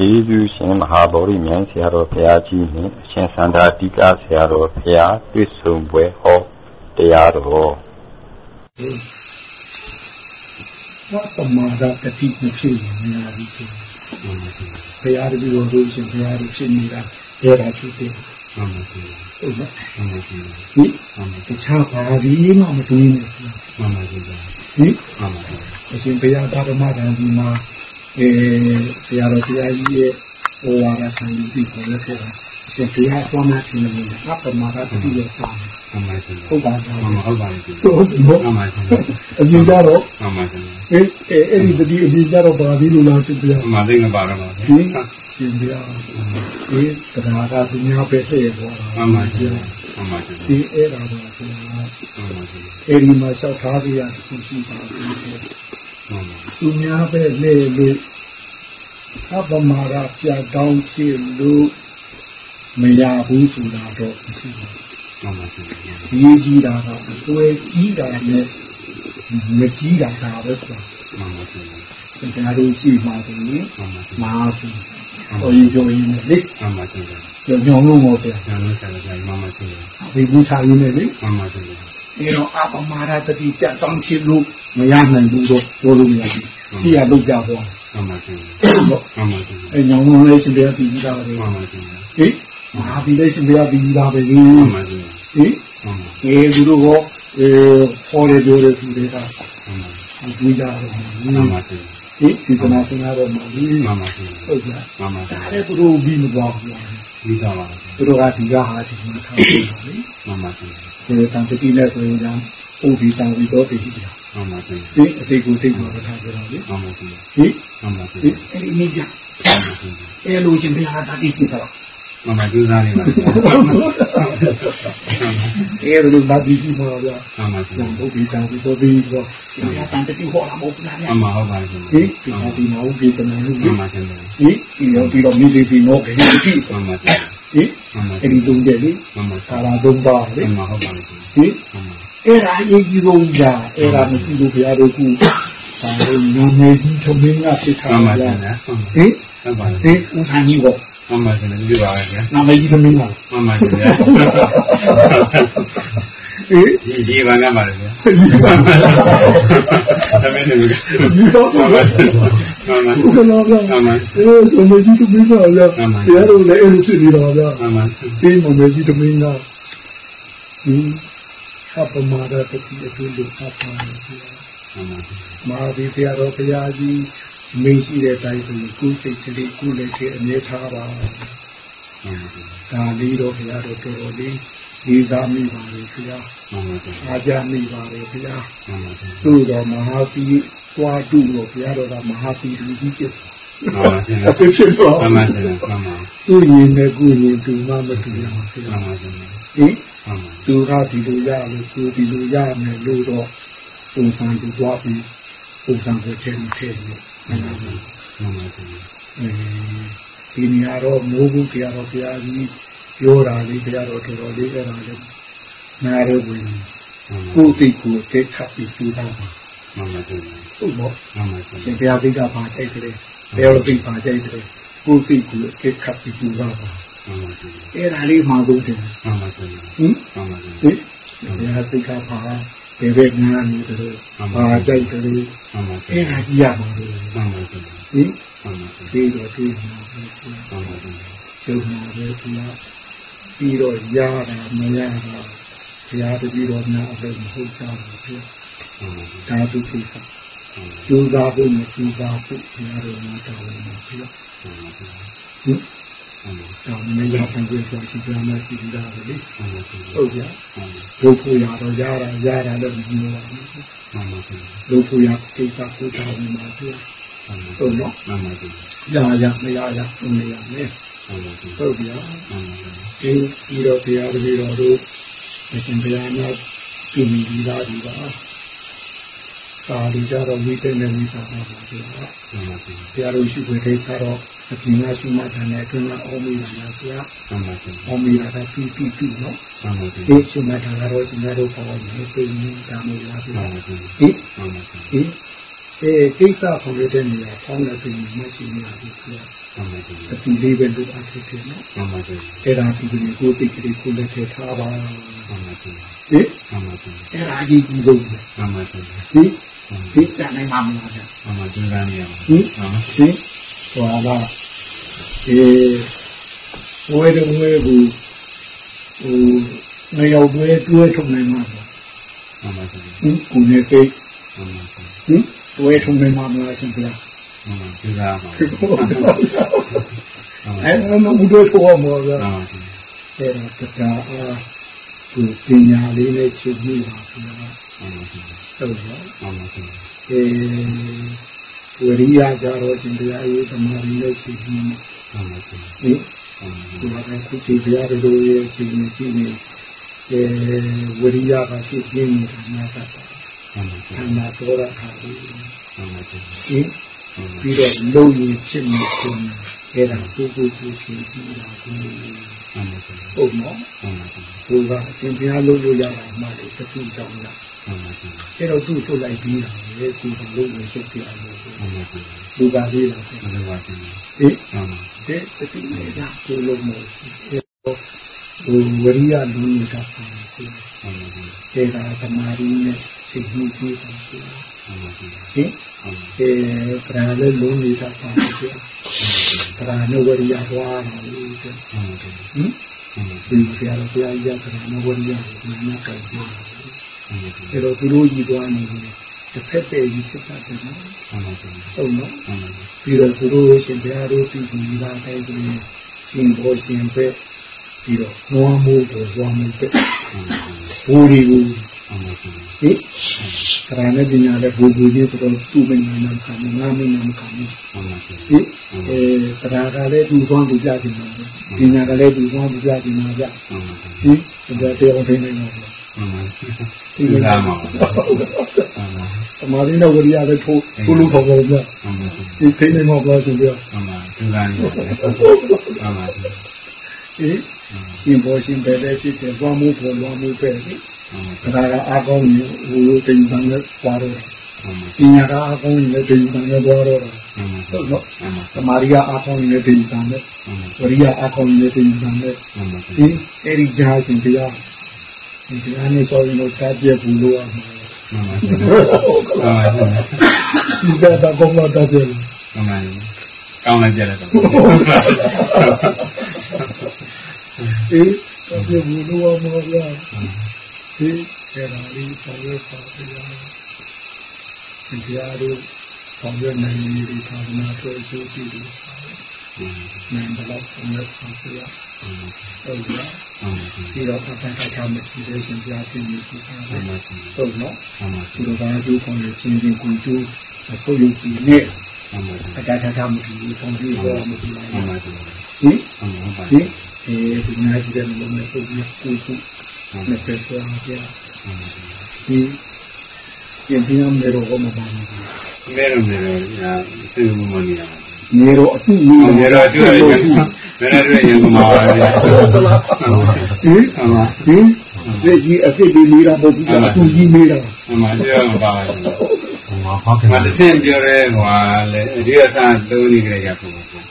ကျေးဇူးရှင်မဟာဗောဓိမြိုင်ဆရာတော်ဘုရားကြီးနှင့်အရှင်သန္တာတိကဆရာတော်ဘုရားတွေ့ဆုံပွဲဟောတရားတော်ဘာပမာဒတတိမဖြစ်ရင်မရဘူးဖြစ်ဘုရားတပည့်တော်တို့ရှင်ဘုရားတို့ဖြစ်နေတာအဲ့ဒါဖြစ်တယ်မှန်ပါဗျာဟုတ်နော်မှန်ပါဗျာဒီတခြားဘာဒီမှမတွေးနဲ့မှန်ပါဗျာဟင်မှန်ပါဗျာအရှင်ဘုရားဓမ္မဓမ္မဒီမှာ အဲဆရာတော်ဘုရားကြီးရဲ့ဟောဝါဒခံယူပြီးခေါ်ရခဲ့တာအရှင်ဘုရားသွားမှထင်တယ်ငါပမာဒတတိရဲ့စာမှန်ပါဗျာဟုတ်ပါဗျာဟုတ်ပါဗျာဟုတ်ဟုတ်မှန်ပါဗျာအပြင်ကြတော့မှန်ပါဗျာအဲအဲ့ဒီတတိအပြင်ကြတော့ဘာပြီးလို့လားရှင်ဘုရားမှန်သိနေပါတော့ပါဟင်ရှင်ဘုရားဒီတရားကသူများပဲဆက်ရတော့မှန်ပါဗျာမှန်ပါဗျာဒီအဲ့ဒါတော့ဘုရားမှန်ပါဗျာအဲ့ဒီမှာလျှောက်ထားကြရသူရှိပါဘူး သူများပဲလေလေအပမာရပြတောင်းချစ်လို့မရဘူးဆိုတာတော့မရှိဘူးမှန်ပါဗျာဒီကြီးတာကအသွေးကြီးတာနဲ့မကြီးတာဒါပဲကွာမှန်ပါဗျာဒါတို့ရှိမှဆိုရင်မဟာဘူးဟိုရင်ကြုံရင်လေမှန်ပါဗျာကြောင်ကြောင်လို့မဟုတ်ဗျာကြောင်လို့ဆရာကမှန်ပါဗျာဒီဘူးချရင်းနဲ့လေမှန်ပါဗျာ အဲတော့အပမာရတတိပြတောင်းချစ်လို့မရနိုင်ဘူးတော့ပြောလို့မရဘူးကြည့်ရလို့ကြသွားမှန်ပါဗျာမှန်ပါဗျာအဲညောင်လုံးလေးရှင်တရားပြီးသားပဲမှန်ပါဗျာဟိမဟာဒီလေးရှင်တရားပြီးသားပဲမှန်ပါဗျာဟိအဲသူတို့ကအဲခေါ်ရပြောရသူတွေကမှန်ပါဒီကြတော့မှန်ပါဗျာဟိဒီကနာစင်ရတော့မှမှန်ပါဗျာဟုတ်ကဲ့မှန်ပါဗျာဒါလည်းသူတို့ပြီးမသွားဘူးပြီးသွားပါဘူးသူတို့ကဒီကဟာဒီမှာထားတယ်လေမှန်ပါဗျာ ဒီတန်တတိနဲ့ဆိုရင်ဥပ္ပိတံဝိသောတိဟိတမှန်ပါဗျာဒီအတိတ်ကိုသိမှာထားကြတော့လေမှန်ပါဗျာဟိမှန်ပါဗျာအဲ့ဒီနေကြအဲ့လိုရှင်ဘုရားတတိရှိတော့မမကျူးစားနေပါအဲ့လိုလာပြီးပြီပါဗျာမှန်ပါဗျာဘုရားတန်ပြီးတော့ပြီးတော့ရှင်ဘုရားတန်တိဟောတာမဟုတ်ဘူးလားဗျာမှန်ပါဟုတ်ပါရှင်ဟိဒီမှာဒီမှာဥပ္ပိတံလို့မှန်ပါရှင်ဟိဒီတော့ပြီးတော့မိသေးပြီးတော့ဘယ်လိုကြည့်မှန်ပါဗျာ ဟိအဲ့ဒီတုံးတယ်လေမှန်ပါသာလာသုံးပါလေမှန်ပါဟုတ်ပါရှင်ဟိအဲ့ဒါအရေးကြီးဆုံးကြာအဲ့ဒါမရှိလို့ဘုရားတို့ကဒါလို့လူငယ်ကြီးထုံင်းကဖြစ်ထားတာဗျာဟိဟုတ်ပါဟိဦးဆန်းကြီးပေါ့မှန်ပါရှင်ဒီပါပဲဗျာနာမည်ကြီးသမီးလားမှန်ပါ ရှင်ဗျာအေးဒီဒီဘာကပါလဲဗျာသမီးတွေဒီတော့မှန်ပါမှန်ပါဘုရားဗျာမှန်ပါအေးဆိုမကြီးသမီးပါဗျာတရားတော်လည်းအဲ့လိုဖြစ်နေတာဗျာမှန်ပါဒီမမေကြီးသမီးကဒီအပမာဒတတိအကျိုးလို့အပ်ပါမယ်ဗျာမှန်ပါမာဒီတရားတော်ဘုရားကြီးမင်းရှိတဲ့အတိုင်းဆိုရင်ကိုယ်စိတ်ကလေးကိုယ်လည်းထဲအမြဲထားပါဒါလေးတော့ဘုရားတော်တော်တော်လေး ဒီသားမိပါလေဘုရားအားကြမိပါလေဘုရားသူ့တော်မဟာသီသွားတုလို့ဘုရားတော်ကမဟာသီလူကြီးဖြစ်မှန်ပါရှင်အဖြစ်ဖြစ်သွားမှန်ပါရှင်မှန်ပါသူရင်နဲ့ကိုရင်သူမှမတူရပါဘူးမှန်ပါရှင်ဟင်သူကဒီလိုရလို့ကိုဒီလိုရမယ်လို့တော့ပုံစံတူသွားပြီးပုံစံကိုချဲ့ထည့်လို့မှန်ပါဘူးမှန်ပါဘူးအဲဒီနေရာတော့မိုးဘူးဆရာတော်ဘုရားကြီး ပြောတာလေးဘုရားတော်တော်တော်လေးအဲ့ဒါလေးနားရဝင်ကိုယ်စိတ်ကိုတက်ခတ်ပြီးကျူးသားပါမှန်ပါဘူးဟုတ်ပေါ့မှန်ပါဘူးရှင်ဘုရားသိတာပါတိုက်တယ်ဘုရားသိပါကြိုက်တယ်ကိုယ်စိတ်ကိုတက်ခတ်ပြီးကျူးသားပါမှန်ပါဘူးအဲ့ဒါလေးမှဆုံးတယ်မှန်ပါဘူးဟင်မှန်ပါဘူးဟင်ဘုရားသိတာပါဘယ်ဘက်နားနေတယ်ဘာကြိုက်တယ်အဲ့ဒါကြည့်ရမှာလေမှန်ပါဘူးဟင်မှန်ပါဘူးဒီတော့တွေ့မှာမှန်ပါဘူးကျုံမှာပဲဘုရား ပြီးတော့ရတာမရတာဘုရားတပည့်တော်များအလုံးမဟုတ်ကြဘူးဘုရားဒါသူကိစ္စကျူးစားဖို့မကျူးစားဖို့ဘုရားတော်များတော်ဝင်ပါဘုရားဟင်တော့မင်းရပန်ကြဆိုရှိကြမှာရှိကြတာလေဟုတ်ကြဒုက္ခရတော့ရတာရတာလည်းမပြောပါဘူးဒုက္ခရကိစ္စကိုတော်ဝင်ပါဘုရားဟုတ်နော်ရရမရရဆုံးရမယ် ဟုတ်ဗျာဒီပြီးတော့တရားတပည့်တော်တို့အရှင်ဘုရားများပြုမိပြီးသားဒီပါသာဒီကြတော့မိတဲ့နဲ့မိသားပါပါဗျာတရားတော်ရှိခွင့်ထိစားတော့အပြင်ကရှိမှတန်တဲ့အတွင်းကအောမိတာများဗျာအောမိတာကပြီးပြီးပြီးနော်ဒီရှိမှတန်ကတော့ရှင်တို့ပေါ်နေသိနေတာမျိုးလားဗျာဟိဟိ အဲကိစ္စဆောင်ရတဲ့နေရာပေါင်းတဲ့ပြင်မရှိနေပါဘူးဗျာအတူလေးပဲလို့အဖြစ်ဖြစ်နော်မှန်ပါဗျာအဲ့ဒါဒီကနေ့ကိုယ်စိတ်ကလေးကိုလက်ထည့်ထားပါမှန်ပါဗျာဟင်မှန်ပါဗျာအဲ့ဒါအရေးကြီးဆုံးပဲမှန်ပါဗျာဒီဒီတန်နိုင်မှာမလားဗျာမှန်ပါဒီကနေ့ရဟင်ဟင်ဟောလာအေးဝဲတယ်ဝဲဘူးဟိုငရောက်တွဲတွဲထုံနိုင်မှာမှန်ပါဗျာဟင်ကိုနေစိတ်မှန်ပါဗျာဟင် တွဲထုံနိုင်မှာမလားရှင်ဗျာမှန်ပါဒီကမှာအဲ့တော့ဘုဒ္ဓထောမောကအဲ့ဒါတရားအားသူပညာလေးနဲ့ချုပ်ပြီးပါခင်ဗျာဟုတ်ပါဘူးအေဝရိယကြတော့ရှင်တရားရေးသမာဓိနဲ့ချုပ်ပြီးမှာဟင်ဒီမှာခုချိန်တရားတွေရဲ့အချိန်ကြီးကြီးနေအဲဝရိယကဖြစ်ပြင်းနေတာများတာ အမှန်တော်တာခါပြီးရှင်းပြီးတော့လုံရင်ဖြစ်နေတယ်အဲ့ဒါပုဂ္ဂိုလ်ကိုဖြစ်ပြီးတာကိုဟုတ်နော်ဘုရားအရှင်ဘုရားလုပ်လို့ရတာမှလည်းတခုကြောင့်လားအဲ့တော့သူ့ထုတ်လိုက်ပြီးတာလေသူကလုံးဝရှုပ်စီအောင်လို့ဘုရားလေးလားဟေးဒီတတိနေတာကိုလုံးမအဲ့တော့ ဝရိယလူနေတာအဲ့ဒါသမာဓိနဲ့စိတ်မှုကြည့်တာဟင်အဲပရာလည်းလုံးနေတာပါဗျာပရာနဲ့ဝရိယဟွာတာလို့ဟင်ဒီဆရာတော်ဘုရားကြီးကပရာနဲ့ဝရိယကိုနားကောက်ပြောတာအဲ့တော့သူတို့ကြီးသွားနေတယ်တစ်ဖက်တည်းကြီးဖြစ်တာတယ်နော်ဟုတ်နော်ပြီးတော့သူတို့ရှင်ဘုရားတို့ပြည်သူလာတိုင်းဆိုရင်ရှင်ဘောရှင်ပဲ ပြီးတော့နွားမိုးကိုနွားမိုးပဲဘူရီကိုဟင်ခရဏပညာလည်းဘူဘူကြီးဆိုတော့သူ့မင်းနာခံငါမင်းနာခံဟင်အဲတရားကလည်းသူ့သွားသူကြတယ်နော်ပညာကလည်းသူ့သွားသူကြတယ်နော်ဗျဟင်ဒါတရားထိနေနော်ဒီကမှာသမာဓိနဲ့ဝိရိယလည်းထိုးထိုးလို့ခေါ်ပါဗျာဒီထိနေမှာပါဆိုဗျာမှန်ပါဒီကနေ့မှန်ပါဟင် ရှင်ဘောရှင်ပဲလည်းဖြစ်တယ်သွားမှုပေါ်သွားမှုပဲလေဒါကအာကောင်းရင်ဟိုလိုတင်ပန်နဲ့ပွားတော့ပညာကအာကောင်းရင်တင်ပန်နဲ့ပွားတော့ဟုတ်နော်သမာရိယအာကောင်းရင်တင်ပန်နဲ့ဝရိယအာကောင်းရင်တင်ပန်နဲ့ဒီအဲဒီကြားရှင်တရားဒီတရားနဲ့ဆိုရင်တော့တပြည့်ဘူးလို့ရမှာဒီကတော့ကောင်းလာတပြည့်မှန်ပါကောင်းလိုက်ကြတယ်တော့ အေးတပြည့်ဘူးလို့ရမှာဒီအဲ့ဒါလေးဆောင်ရွက်ပါဗျာဒီတရားတို့ဆောင်ရွက်နိုင်နေဒီသာသနာ့အတွက်အကျိုးရှိတယ်နိုင်တော့ဆောင်ရွက်ပါဗျာဟုတ်ကဲ့ဒီတော့ပတ်သက်တာမရှိသေးရှင်ပြပြနေပြီဟုတ်နော်ဒီတော့ဒါကျိုးဆောင်ရွက်ခြင်းချင်းကိုကျိုးပုတ်ရုပ်စီနဲ့အတတာတာမရှိဘူးဆောင်ရွက်တော့မရှိဘူးဟင်ဟင် အဲဒီနာကြည့်တယ်လို့လည်းပုတ်ရုပ်ကိုကျိုးနဲ့ပဲပြောပြဒီပြင်ပြမယ်တော့မပါဘူးမဲတော့မဲတော့ညာသိမှုမနေရနေတော့အတူနေနေတော့အတူရမယ်မဲတော့ရန်ကုန်မှာပါဗျာဟင်ဟင်ဒီကြီးအစ်စ်ဒီနေတာပေါ့ဒီအတူကြီးနေတာမှန်ပါပြောမှာပါဘူးဟောဖောက်ခင်မတဆင်ပြောရဲဟွာလေဒီအဆန်းသုံးနေကြရပုံပေါ့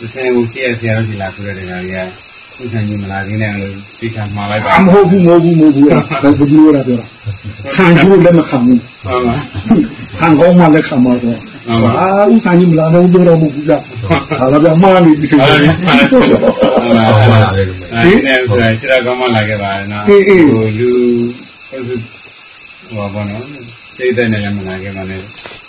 တဆင်ကိုရှိရဆရာတို့ဒီလာဆိုတဲ့နေရာကြီး ဥစ္စာကြီးမလာသေးနဲ့လို့သိချာမှာလိုက်ပါမဟုတ်ဘူးမဟုတ်ဘူးမဟုတ်ဘူးအဲ့ဒါဘယ်လိုလဲပြောတာခံကျိုးလည်းမခံဘူးဟုတ်ပါခံကောင်းမှလည်းခံမှာတော့အာဥစ္စာကြီးမလာတော့ပြောတော့မဟုတ်ဘူးကြဟာလာပြမှားနေပြီဟုတ်ပါဘူးဟုတ်ပါဘူးဒီနေ့ဆိုတာခြေတော်ကောင်းမှလာခဲ့ပါနော်ဟိုလူဟိုဘာနော်စိတ်တဲ့နေရာမှာလာခဲ့ပါနဲ့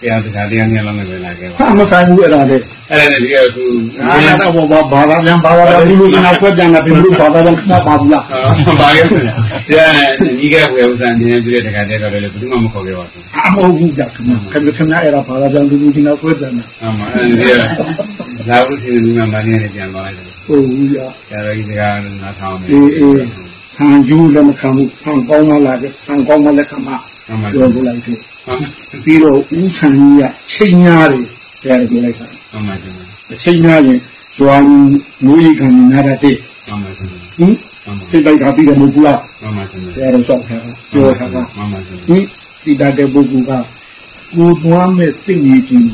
တရားတခါတရားညလုံးနဲ့ပဲလာခဲ့ပါမဆိုင်ဘူးအဲ့ဒါလေအဲ့ဒါလည်းဒီကခုအာတော့ဘာဘာသာပြန်ဘာသာပြန်ဒီလိုကနာဆွဲပြန်တာဒီလိုဘာသာပြန်မှာပါဘူးလားပါရဲ့ခင်ဗျာဒီကဝေဥစ္စာနေနေပြတဲ့တခါတည်းတော့လည်းဘယ်သူမှမခေါ်ခဲ့ပါဘူးအမဟုတ်ဘူးကြခင်ဗျာခင်ဗျာအဲ့ဒါဘာသာပြန်ဒီလိုကနာဆွဲပြန်တာအမှန်အဲ့ဒီလာဘူးစီနေမှာမနေနဲ့ပြန်သွားလိုက်တယ်ဟုတ်ဘူးကြဆရာတော်ကြီးစကားနားထောင်နေအေးအေးဆံကျူးလည်းမခံဘူးဆံကောင်းမှလာတယ်ဆံကောင်းမှလည်းခံမှာ ပြောပြလိုက်တယ်ပြီးတော့ဥဆန်ကြီးကချိန်များတယ်တရားပြောလိုက်တာမှန်ပါဗျာအချိန်များရင်ဇွာမိုးရိခံနာရတဲ့မှန်ပါဗျာဟင်စိတ်ပိုက်ကပြီးတယ်မဟုတ်ဘူးလားမှန်ပါဗျာတရားတော့ဆောက်ထားပြောထားတာမှန်ပါဗျာဟင်စိတ်တဲ့ပုဂ္ဂိုလ်ကကိုယ်သွားမဲ့သိဉ္ဇီကြီး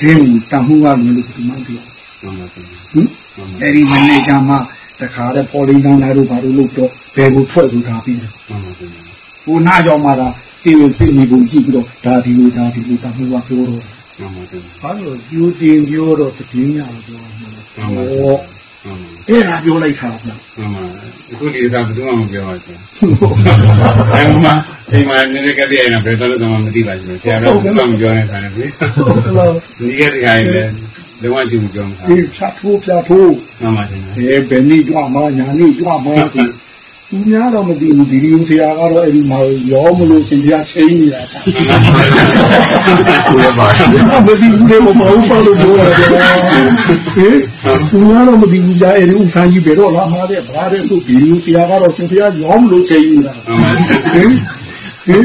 တည်င်းကိုတမှုကလည်းလို့ဒီမှပြောမှန်ပါဟင်အဲ့ဒီမနေ့ကမှတခါတည်းပေါ်လင်းတောင်းလာတို့ဘာလို့လို့တော့ဘယ်ကိုထွက်လို့ထားပြီးတယ်မှန်ပါ ဟိုနာကြောင့်မှသာစိတ်ဝင်စိတ်နေပုံကြည့်ပြီးတော့ဒါဒီလိုဒါဒီလိုတမှုကပြောတော့မှန်ပါဘာလို့ယူတင်ပြောတော့တည်င်းရတော့မှန်ပါအဲ့ဒါပြောလိုက်တာဗျာမှန်ပါအခုဒီကဘယ်သူမှမပြောပါဘူးအဲ့မှာအိမ်မှာနည်းနည်းကတည်းကဘယ်တော့မှမသိပါဘူးဆရာတော်ကမပြောနေတာလေဟုတ်လားဒီကတည်းကလည်းလုံးဝကြည့်မပြောဘူးအေးဖြတ်ထိုးဖြတ်ထိုးမှန်ပါရှင်အဲဘယ်နည်းကြွမှာညာနည်းကြွမှာဆို သူများတော့မသိဘူးဒီလိုဆရာကတော့အဲ့ဒီမှာရောမလို့ရှင်ပြချင်းနေတာကိုယ်ပါမသိဘူးလေမဟုတ်ပါလို့ပြောရတယ်ဟင်သူများတော့မသိဘူးကြာအဲ့ဒီဥစားကြီးဘယ်တော့လာမှာတဲ့ဘာတဲ့သူဒီလိုဆရာကတော့ရှင်ပြရောမလို့ချင်းနေတာဟင်ဟင်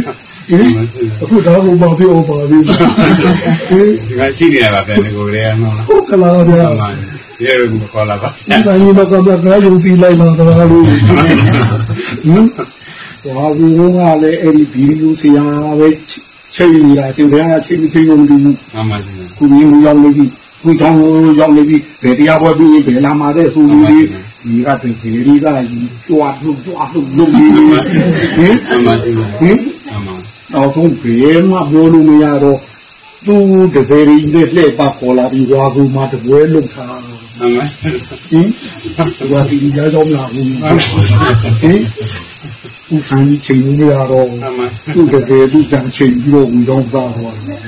အခုဒါကိုမပြောပါဘူးဟင်ဒီမှာရှိနေတာပါပဲဒီကိုရေနော်ဟုတ်ကလားဗျာ ရေရုံခေါ်လာပါ။ဒါကြီးတော့ကကယုံကြည်လိုက်တော့တော်လို့ဟင်။ဘာဘူးကလည်းအဲ့ဒီဗီဒီယိုဆရာပဲချိန်နေတာရှင်ဘုရားချိန်ချိန်လို့မတူဘူး။မှန်ပါရှင်။ခုမြင်ရောက်နေပြီ။ခုကြောင်းရောက်နေပြီ။ဘယ်တရားပွဲပြီးဘယ်လာမှာတဲ့ဆိုလို့ဒီကတည်းကဒီကကြွားလို့ကြွားလို့လုပ်နေဟင်မှန်ပါရှင်။ဟင်မှန်ပါ။တော့ဆုံးဘယ်မှပြောလို့မရတော့သူတစေရီနဲ့လှည့်ပါခေါ်လာပြီးဝါကူမှာတပွဲလုံထား မှန်ပါဟင်ဘာဒီကြောက်လာဘူးဟင်ဦးဆိုင်ချိန်နေရတော့သူ့တကယ်သူ့တန်ချိန်ပြီးတော့ဝင်တော့သားတော့ဟင်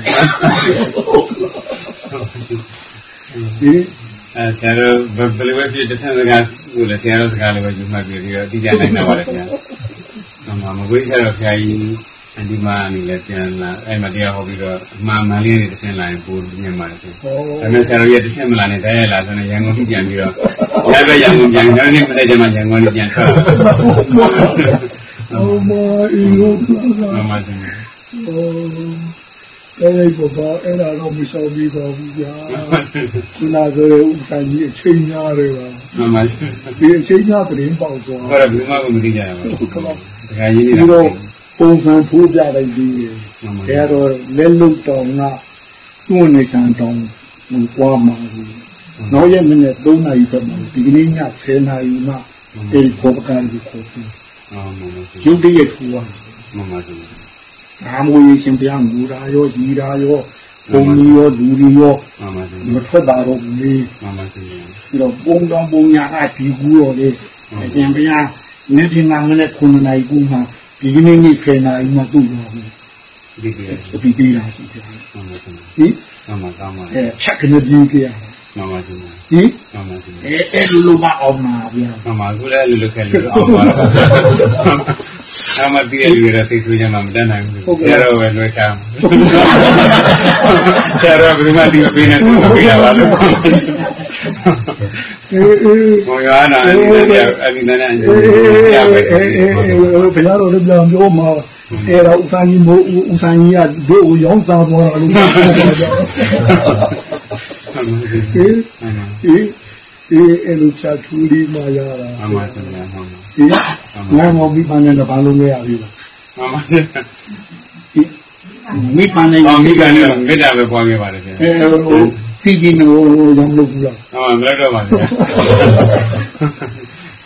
အဲဆရာတို့ဘယ်လိုပဲဖြစ်တဲ့စကားကိုလည်းဆရာတို့စကားလေးပဲယူမှတ်ပြီးတော့အတိအကျနိုင်တာပါလေဆရာ။အမှန်မကွေးဆရာတော်ဖျားကြီးအ ဒီမာနေလည်းပြန်လာအဲ့မှာတရားဟောပြီးတော့အမှန်မှန်လေးတွေတစ်ဆင့်လာရင်ပိုမြင်ပါတယ်ဆို။ဒါပေမဲ့ဆရာတော်ရဲ့တစ်ဆင့်မလာနဲ့တရားလာဆိုရင်ရန်ကုန်ပြန်ပြီးတော့လည်းပဲရန်ကုန်ပြန်နောက်နေ့မနေ့ကျမှရန်ကုန်ပြန်ထွက်လာ။အော်မအီယောမှန်ပါတယ်။အော်အဲ့ဒီဘာအဲ့ဒါတော့မရှောင်ပြီးတော့ဘူးဗျာခုနကဥဆိုင်ကြီးအချိန်များတယ်ပါမှန်ပါဒီအချိန်များသတင်းပေါက်သွားဟုတ်တယ်ဘယ်မှမသိကြရဘူးဟုတ်ကဲ့ဒါကရင်းနေတာ ပုံစံထိုးပြလိုက်ပြီးအဲတော့လက်လုတ်တောင်ကသူ့နေဆန်တောင်ဟိုပွားမှာဘူးနောက်ရက်မနေ့3နာရီပဲဒီကနေ့ည10နာရီမှအဲဒီခေါ်ပကန်ကိုခေါ်ပြီးအော်မှန်ပါရုပ်တရက်ထူပါမှန်ပါဘူးအာမွေရှင်ပြမူရာရောကြီးရာရောပုံကြီးရောလူကြီးရောမှန်ပါဘူးမထွက်တာတော့ဘူးလေမှန်ပါဘူးပြီးတော့ပုံတော်ပုံညာအဒီကူရောလေအရှင်ဘုရားနေ့ဒီငါငနဲ့9နာရီကူမှ ဒီကနေ့နေ့ဖယ်နာရီမှသူ့ရောဘူးဒီကနေ့ဒီပြေးလာရှိတယ်ဟင်မှန်ပါကောင်းပါအဲချက်ကနေပြေးကြရ မှန်ပါရှင်ဟင်မှန်ပါရှင်အဲအဲ့လိုလိုမအောင်ပါဗျာမှန်ပါခုလည်းလိုလိုခဲလိုအောင်ပါအမတီးရလူရသိဆိုကြမှာမတတ်နိုင်ဘူးဆရာတော်ပဲလွှဲချမ်းဆရာတော်ဘယ်မှာဒီပေးနေသူပေးရပါလို့အေးအေးဘုရားနာအဒီနဲ့အဒီနဲ့အဒီရပဲအေးအေးဘုရားတော်လည်းပြန်ပြောမှာအဲ့တော့ဥဆိုင်ကြီးမို့ဥဆိုင်ကြီးကတို့ကိုရောင်းစားသွားတာလို့ ပြောပါကြအေးအေးအေးအဲ့လိုချထူလေးမှရတာမှန်ပါရှင်ဗျာမှန်ပါအေးငါမောမိပန်းနဲ့ဘာလို့လဲရပြီလားမှန်ပါရှင်မိပန်းနဲ့မိပန်းနဲ့မေတ္တာပဲပွားခဲ့ပါတယ်ရှင်အဲဟိုစီကြီးနိုးရောင်းလို့ဘူးလားဟုတ်ပါမလို့တော့ပါဗျာ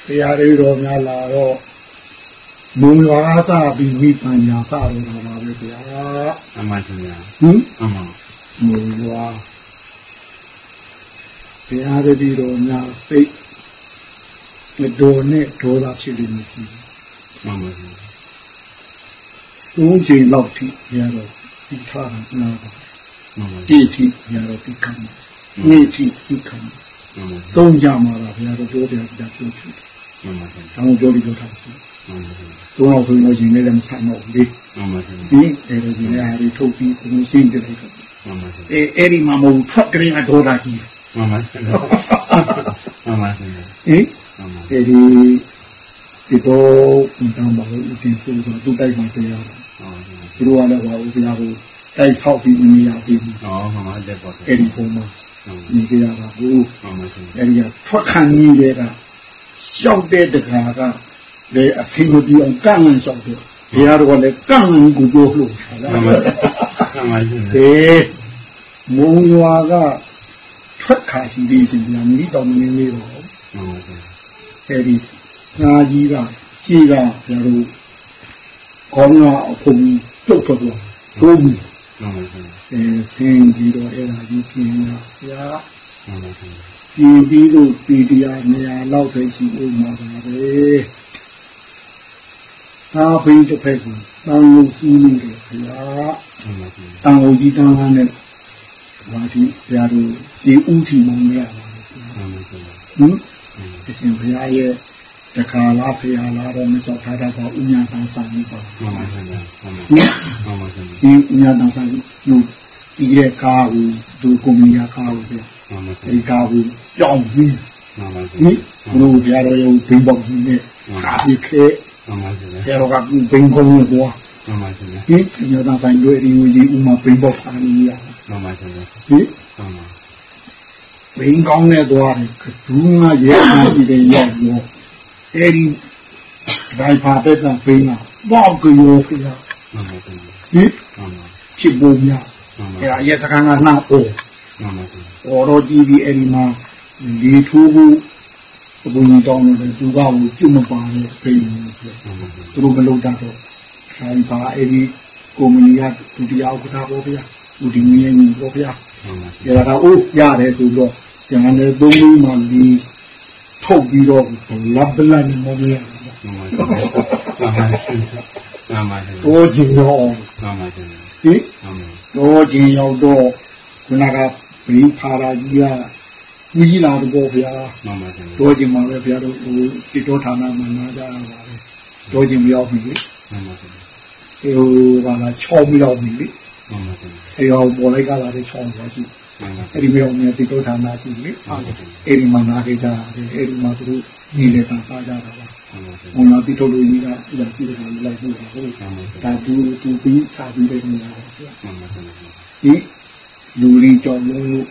တရားတွေတော်များလာတော့မုံရွာသပြီးမိပညာသတော့တာပါပဲဗျာအမှန်ရှင်ဗျာဟင်အမှန်မုံရွာ တရားတတိတော်များစိတ်ဒေါ်နဲ့ဒေါ်လာဖြစ်လိမ့်မယ်မှန်ပါဗျာသုံးချိန်လောက်ထိရတော့ဒီထားတာနားပါမှန်ပါဒီထိရတော့ဒီကံနေ့ထိဒီကံသုံးကြမှာလားဘုရားတို့ပြောတယ်ကြာပြောချင်တယ်မှန်ပါဗျာတောင်းပြောပြီးပြောတာဆိုမှန်ပါဗျာသုံးအောင်ဆိုလို့ရှိရင်လည်းမဆန်တော့ဘူးလေမှန်ပါဗျာဒီအဲ့ဒါကြီးလည်းဟာဒီထုတ်ပြီးဘုံရှင်းတယ်လိုက်တော့မှန်ပါဗျာအဲအဲ့ဒီမှာမဟုတ်ထွက်ကြရင်အတော်တာကြီး မှန်ပါဗျာမှန်ပါဗျာဟင်အဲ့ဒီဒီတော့ဘုရားမှာဦးတင်ဆိုဆိုသူတိုက်မှာတရားတာသူတို့ကလည်းဘာဦးတရားကိုတိုက်ဆောက်ပြီးနေရပြီဟောမှန်ပါတဲ့ပေါ့အဲ့ဒီဘုံမှာနေကြရတာဘူးမှန်ပါဗျာအဲ့ဒီကထွက်ခံကြီးတွေကရှောက်တဲ့တခါကလေအဖေမပြောင်းကန့်လန့်ရှောက်တယ်ဘုရားတော်ကလည်းကန့်လန့်ကိုပြောလို့မှန်ပါမှန်ပါအေးမုံရွာက ထထွက်ခါရှိသေးရှင်ဗျာမိတော်မင်းလေးတော့အဲဒီငါကြီးကရှိကကျတော့ခေါင်းကအဖုံတုတ်ထွက်သွားတိုးပြီအဲဆင်းပြီးတော့အဲ့ဒါကြီးပြင်းတာဗျာပြင်းပြီးတော့ပီတရားနေရာလောက်ပဲရှိဦးမှာပါပဲသာဘိတစ်ဖက်ကတန်လို့စီးနေတယ်ဗျာတန်လို့ကြီးတန်းကားနဲ့ ဘာဒီဘုရားတို့ဒီဥထီမောင်းရပါဘူးဟင်အရှင်ဘုရားရဲ့တခါလားဖရာလားတော့မစောထားတာပေါ့ဥညာတန်ဆိုင်ပါမှန်ပါဗျာမှန်ပါမှန်ပါဒီဥညာတန်ဆိုင်ယူဒီရဲ့ကားကိုသူကွန်မြူတာကားကိုဗျာမှန်ပါဒီကားကိုကြောင်းပြီးမှန်ပါဟင်ဘုရားတော်ရဲ့ဘိန်းပေါက်ကြီးနဲ့ကားပြီးခဲမှန်ပါဗျာဆရာတော်ကဘိန်းကုန်းကိုပွားမှန်ပါဗျာဟင်ဥညာတန်ဆိုင်တို့ဒီဝကြီးဥမာဘိန်းပေါက်စားနေရ မှန်ပါဗျာဟင်မှန်ပါဘိန်းကောင်းတဲ့သွားတယ်ကဒူးငါရဲအားပြီးတဲ့ရောက်ရောအဲဒီဒိုင်ဖာတဲ့ကဖိန်းတာပေါ့ကရောဖေးတာဟင်ဖြစ်ပေါ်များအဲအရက်စကန်ကနှောက်ပေါ်ပေါ်တော့ကြည့်ပြီးအဲဒီမှာလေထိုးဖို့အပူကြီးတောင်းတယ်သူကဟိုကျွတ်မပါနဲ့ဖိန်းနေတယ်သူတို့မလုပ်တတ်တော့ဒိုင်ဖာအဲဒီကုမ္ပဏီကဒုတိယဥက္ကဋ္ဌပေါ့ဗျာ ဒုတိယမြင်းကြီးပေါ့ဗျာအဲဒါကအိုးရတယ်ဆိုတော့ကျန်တဲ့သုံးမိမှလီထုတ်ပြီးတော့လပ်ပလတ်နဲ့မမရဘူးမှန်ပါမှန်ပါမှန်ပါတော့ကျင်ရောမှန်ပါဟင်တော့ကျင်ရောက်တော့ခုနကဘိဖာရာကြီးကကြီးလာတော့ဗျာမှန်ပါတော့ကျင်မှာပဲဗျာတို့ဟိုတိတော်ဌာနမှာနာကြရပါပဲတော့ကျင်မရောက်ပြီလေမှန်ပါဟိုဘာလာချောပြီးတော့ပြီလေမှန်ပါ အဲရောပေါ်လိုက်ကလာတဲ့ချောင်းသွားရှိအဲ့ဒီမျိုးမျိုးတိတောဌာနရှိလေအဲ့ဒီမှာနာခဲ့ကြတယ်အဲ့ဒီမှာသူတို့ညီလေတာစားကြတာပါဘုံလာတိတောလူကြီးကအရာရှိတယ်လိုက်လို့ဟုတ်ဒါသူသူပြီးချပြီးတဲ့နေရာပေါ့ဒီလူလီကြောင့်လို့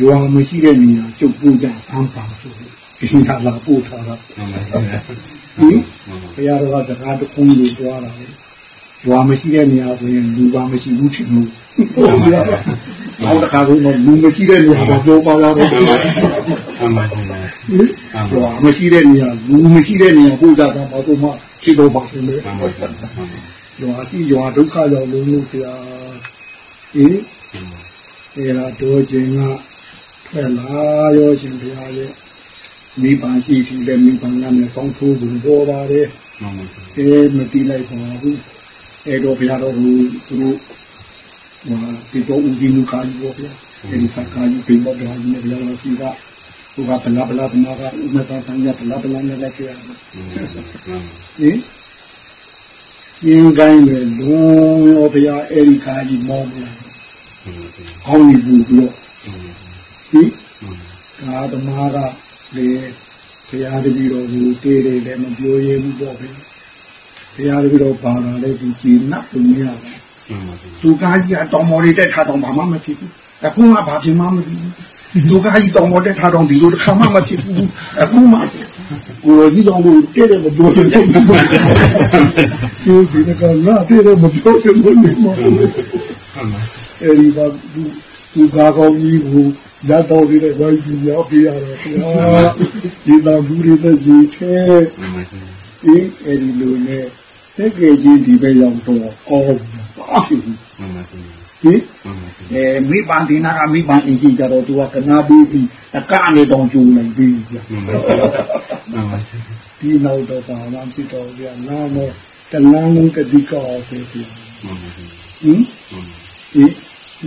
ရွာမရှိတဲ့နေရာကျုပ်ပူကြဆန်းပါဆိုဒီဟာလာပို့ထားတာဟင်ဘုရားတော်ကစကားတခုလို့ပြောတာလေ ရွာမရှိတဲ့နေရာဆိုရင်လူပါမရှိဘူးချင်လို့ဟုတ်ပြီလားနောက်တစ်ခါဆိုတော့လူမရှိတဲ့နေရာတော့ပြောပါလားတော့မှန်ပါပါရွာမရှိတဲ့နေရာလူမရှိတဲ့နေရာပို့ကြတာဘာလို့မှရှိတော့ပါစလဲမှန်ပါပါရွာရှိရွာဒုက္ခရောက်လို့လို့ဆရာဟင်အဲလာတော့ခြင်းကထွက်လာရောရှင်ဘုရားရဲ့မိဘရှိရှိတဲ့မိဘနာနဲ့ကောင်းထိုးဘူးပေါ်ပါတယ်မှန်ပါအဲမတိလိုက်ပါဘူး အဲတော့ဘုရားတော်ကသူတို့ဟာဒီတော့ဦးကြီးလူခါကြီးပေါ့ဗျာအဲဒီခါခါကြီးပြင်တော့တော်ကြီးနဲ့ဘုရားတော်ရှိကသူကဘလာဘလာဘနာကဥမတာဆံရဘလာဘလာနဲ့လက်ကျရတယ်ဟင်ရင်ကိုင်းပဲလုံးရောဘုရားအဲဒီခါကြီးမောင်းလာဟောင်းနေဘူးပြီးတော့ဟင်ကာသမားကလေဘုရားတပည့်တော်ကိုတေးတယ်လည်းမပြောရဘူးပေါ့ဗျာ ဘုရားတပည့်တော်ပါလာတဲ့ဒီကြည်နတ်ပုံရပါသူကားကြီးကတောင်ပေါ်လေးတက်ထားတော့ဘာမှမဖြစ်ဘူးအခုမှဘာဖြစ်မှမဖြစ်ဘူးသူကားကြီးတောင်ပေါ်တက်ထားတော့ဒီလိုတစ်ခါမှမဖြစ်ဘူးအခုမှကိုယ်ကြီးတော်ကိုတဲ့တယ်မပြောချင်ဘူးသူဒီကလာတဲ့တယ်မပြောချင်ဘူးအဲဒီကသူကားကောင်းကြီးကိုရတော့ဒီတဲ့ဝိုင်းကြီးရောက်ပြရတော့ဆရာဒီတော်ဘူးတွေနဲ့ရေထဲ ဒီအဲဒီလိုနဲ့တကယ်ကြီးဒီပဲရောက်တော့ကောင်းပါပြီဟင်အဲမိဘဒီနာကမိဘအင်ကြီးကြတော့သူကကနာပြီးပြီးတကနေတော့ကျူလိုက်ပြီးပြဒီနောက်တော့ပါမှဖြစ်တော့ဗျာနာမောတလန်းလုံးတတိကောဆိုပြီးဟင်ဒီ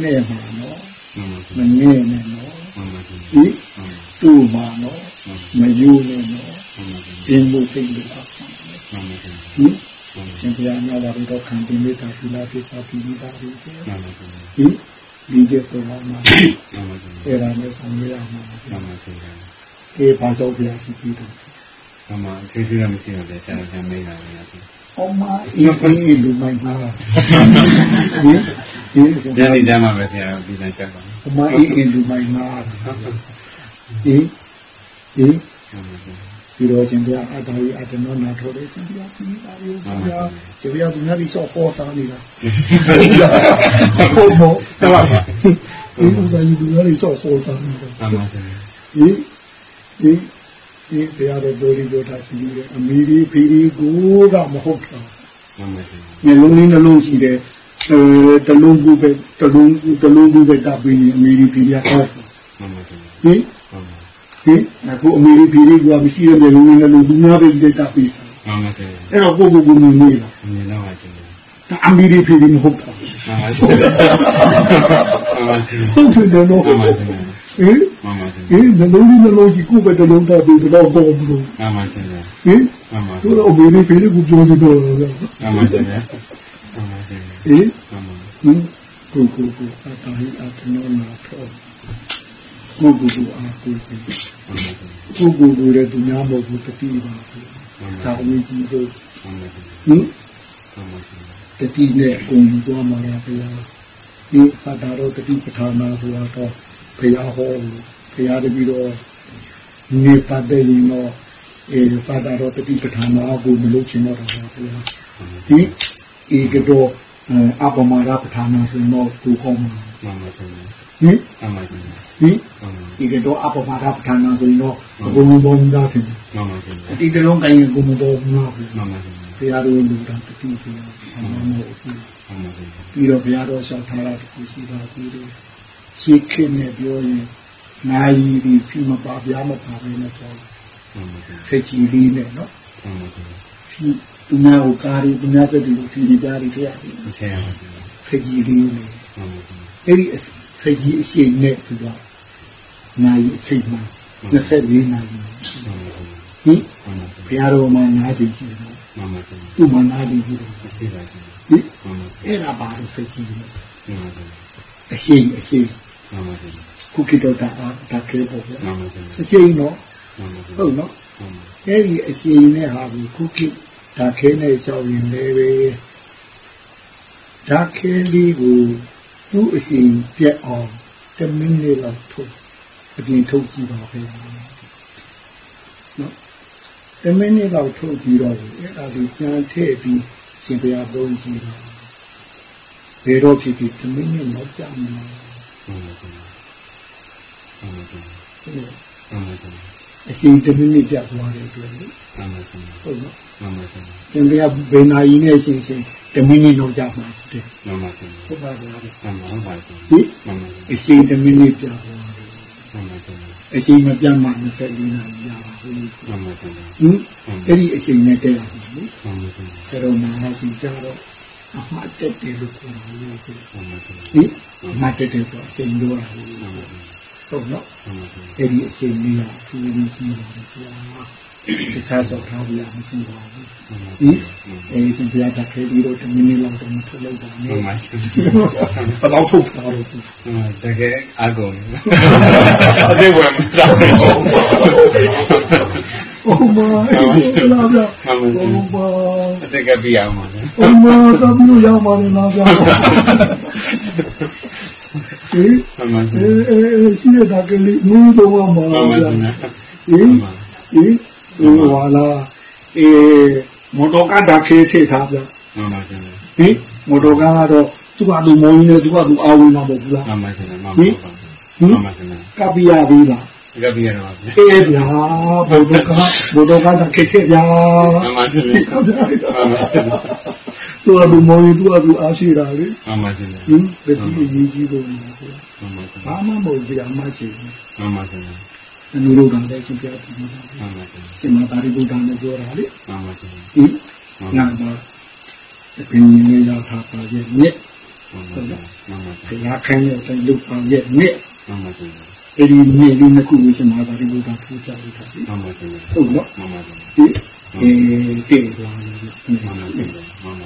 နဲ့မှာနော်မနေနဲ့နော်ဒီတူမှာနော် မယူနဲ့နော်အင်းလို့သိလို့ပါဟင်ရှင်ဘုရားများပါတော့ခံတင်မေတ္တာပြုလာပြပါပြီးပါပြီဟင်ဒီကျပေါ်လာမှာအဲ့ဒါနဲ့ဆောင်ရမှာကေပါသောဘုရားရှိပြီးတော့အမှန်သေးသေးရမရှိတော့လေဆရာကမေးတာလေအမအင်းကြီးလူမိုင်းမှာဟင်ညနေကျမှပဲဆရာပြည်နိုင်ချက်ပါအမအင်းအင်းလူမိုင်းမှာဟင် ဟင်ပြီးတော့ရှင်ပြအတ္တဝိအတ္တနောနာထောတယ်ရှင်ပြပြီးပါရောရှင်ပြရှင်ပြဒီနေ့ဆော့ပေါ်စားနေတာဟုတ်ဟုတ်ဟုတ်ဟဒီဥစ္စာကြီးဒီလိုလေးစောက်ပေါ်စားနေတယ်မှန်ပါဗျာဒီဒီဒီတရားတော်တော်ဒီတော်တာရှိတယ်အမီဒီဖီဒီကိုကမဟုတ်တာမှန်ပါဗျာမျိုးလုံးလေးနှလုံးရှိတယ်အဲတလုံးကူပဲတလုံးတလုံးကူပဲတပ်ပြီးအမီဒီဖီဒီကဟောမှန်ပါဗျာဟင် ဟင်အခုအမီဒီဖီဒီကမရှိတဲ့မျိုးလုံးလေးနှလုံးသူများပဲတပ်ပြီးမှန်ပါဗျာအဲ့တော့ကိုကိုကိုမြင်နေလားမြင်တော့ပါကျဒါအမီဒီဖီဒီမဟုတ်တာမှန်ပါဗျာဟုတ်တယ်နော်မှန်ပါဗျာဟင်မှန်ပါဗျာဟင်နှလုံးကြီးနှလုံးကြီးကိုပဲတလုံးတပ်ပြီးတော့တော့ဘူးလို့မှန်ပါဗျာဟင်မှန်ပါသူတော့အမီဒီဖီဒီကိုပြောနေတော့မှန်ပါဗျာမှန်ပါဗျာဟင်မှန်ပါဟင်ကိုကိုကိုအတားဟိအတနောနာတော့ ကိုကိုကိုအားကိုကိုကိုကိုကိုလည်းသူများမဟုတ်ဘူးတတိပါဘူးဒါအရေးကြီးဆုံးဟင်တတိနဲ့အကုန်သွားမှာလားဗျာဒီဖတ်တာတော့တတိပဌာနာဆိုတာတော့ဘုရားဟောလို့ဘုရားတပည့်တော်နေပတ်တဲ့ရင်တော့အဲဖတ်တာတော့တတိပဌာနာကိုမလုပ်ချင်တော့တာဗျာဒီဧကတော့ အပမရာပဌာနာဆိုတော့ကိုကောင်းမှာမှန်ပါဗျာဟင်မှန်ပါဗျာဟင်ဒီကတော့အပမရာပဌာနာဆိုတော့ဘုံဘုံသားတယ်မှန်ပါဗျာဒီတလုံးကိုင်းကိုမတော်ဘူးမှန်ပါဗျာဘုရားတော်လူတော်တတိပြာမှန်ပါမို့ပြီးပြီးတော့ဘုရားတော်ဆောက်ထားတာတခုရှိပါသေးတယ်ရှေးခေတ်နဲ့ပြောရင်နာယီဒီဖိမပါဗျာမပါဘဲနဲ့ဆိုဆက်ကြည့်လေးနဲ့နော်ဖိ သူများကိုကားရီသူများတက်တယ်လို့စီဒီကားရီထည့်ရတယ်ထည့်ရပါဆက်ကြည့်လေးနဲ့အဲ့ဒီဆက်ကြည့်အရှိန်နဲ့သူကနာယီအချိန်မှာ24နာရီဟင်ဘုရားတော်မှာနားကြည့်ကြည့်တယ်မှန်ပါဗျာသူ့မှာနားကြည့်ကြည့်တယ်မရှိပါဘူးဟင်အဲ့ဒါပါလို့ဆက်ကြည့်တယ်မှန်ပါဗျာအရှိန်အရှိန်မှန်ပါဗျာခုကိတော့တာတာခဲပေါ့ဗျာမှန်ပါဗျာအရှိန်တော့ ဟုတ်နော်အဲ့ဒီအရှိန်နဲ့ဟာဘူးခုကိဒါခဲနဲ့ကြောက်ရင်လည်းပဲဒါခဲလေးကိုသူ့အရှိန်ပြက်အောင်တမိနစ်လောက်ထုတ်အပြင်ထုတ်ကြည့်ပါဗျာနော်တမိနစ်လောက်ထုတ်ပြီးတော့အဲ့ဒါကိုပြန်ထည့်ပြီးရှင်ဘုရားသုံးကြည့်တာဘယ်တော့ဖြစ်ဖြစ်တမိနစ်လောက်ကြာမှာဟုတ်ပါဘူးဟုတ်ပါဘူးဟုတ်ပါဘူး အချိန်တမိနစ်ကြာသွားတယ်အတွက်လေမှန်ပါဗျာဟုတ်နော်မှန်ပါဗျာသင်တရားဘယ်နာရီနဲ့ရှင်ရှင်တမိနစ်လောက်ကြာမှာဖြစ်တယ်မှန်ပါဗျာဟုတ်ပါဗျာမှန်ပါဟုတ်ပါဗျာဟိမှန်ပါအချိန်တမိနစ်ကြာသွားတယ်မှန်ပါဗျာအချိန်မပြတ်မှ24နာရီရပါဘူးမှန်ပါဗျာဟင်အဲ့ဒီအချိန်နဲ့တည့်ရမှာလေမှန်ပါဗျာဒါတော့နာရှိကြတော့အမှတ်တက်တယ်လို့ပြောတာလေဟင်အမှတ်တက်တယ်ဆိုအချိန်လိုတာလေ ဟုတ်နော်အဲ့ဒီအချိန်လေးကသူရင်းကြီးပါလေကွာတခြားသောထားပြမရှိပါဘူးဟင်အဲဒီစင်ပြတာခဲပြီးတော့မိနစ်လောက်တော့မထုတ်လိုက်ပါနဲ့ဘယ်တော့ထုတ်တာလို့တကယ်အကုန်အသေးဝယ်မစားဘူးဟုတ်ပါဘူးလားဗျာဟုတ်ပါအတက်ကပြရအောင်ပါဟုတ်ပါသဘလို့ရပါလေလားဗျာ ဟင်အေးအေးရှိတဲ့ကလေးမူးတော့မှာဗျာဟင်ဟင်ဟိုဟာလာအေးမော်တော်ကားဒါခေးထိထားဗျာမှန်ပါဗျာဟင်မော်တော်ကားကတော့သူကသူမောင်းနေသူကသူအာဝင်မှာမဟုတ်ဘူးလားမှန်ပါဗျာမှန်ပါဟင်မှန်ပါဗျာကပီယာပြီးလား ကပီယာတော့ဗျာအေးဗျာဘုဒ္ဓကဘုဒ္ဓကဒါခေးထိဗျာမှန်ပါဗျာမှန်ပါဗျာသူကသူမောရင်သူကသူအားရှိတာလေမှန်ပါရှင်ဟင်တတိအရေးကြီးလို့မှန်ပါရှင်ဘာမှမဟုတ်ဗျာမရှိဘူးမှန်ပါရှင်အနုရောဂါလည်းရှင်ပြတယ်မှန်ပါရှင်ဒီမှာတာရိပုတ္တန်နဲ့ပြောတာလေမှန်ပါရှင်ဟင်နာမအပြင်ကြီးရောက်တာပါရဲ့မြစ်ဟုတ်ပါမှန်ပါရှင်ဘုရားခိုင်းတဲ့အလုပ်ပါရဲ့မြစ်မှန်ပါရှင် အဲ့ဒီမြစ်လေးနှစ်ခုကိုရှင်မာတာရိပုတ္တန်ထူကြလိုက်တာလေမှန်ပါရှင်ဟုတ်နော်မှန်ပါရှင်ဒီအဲတည်သွားတယ်မှန်ပါရှင်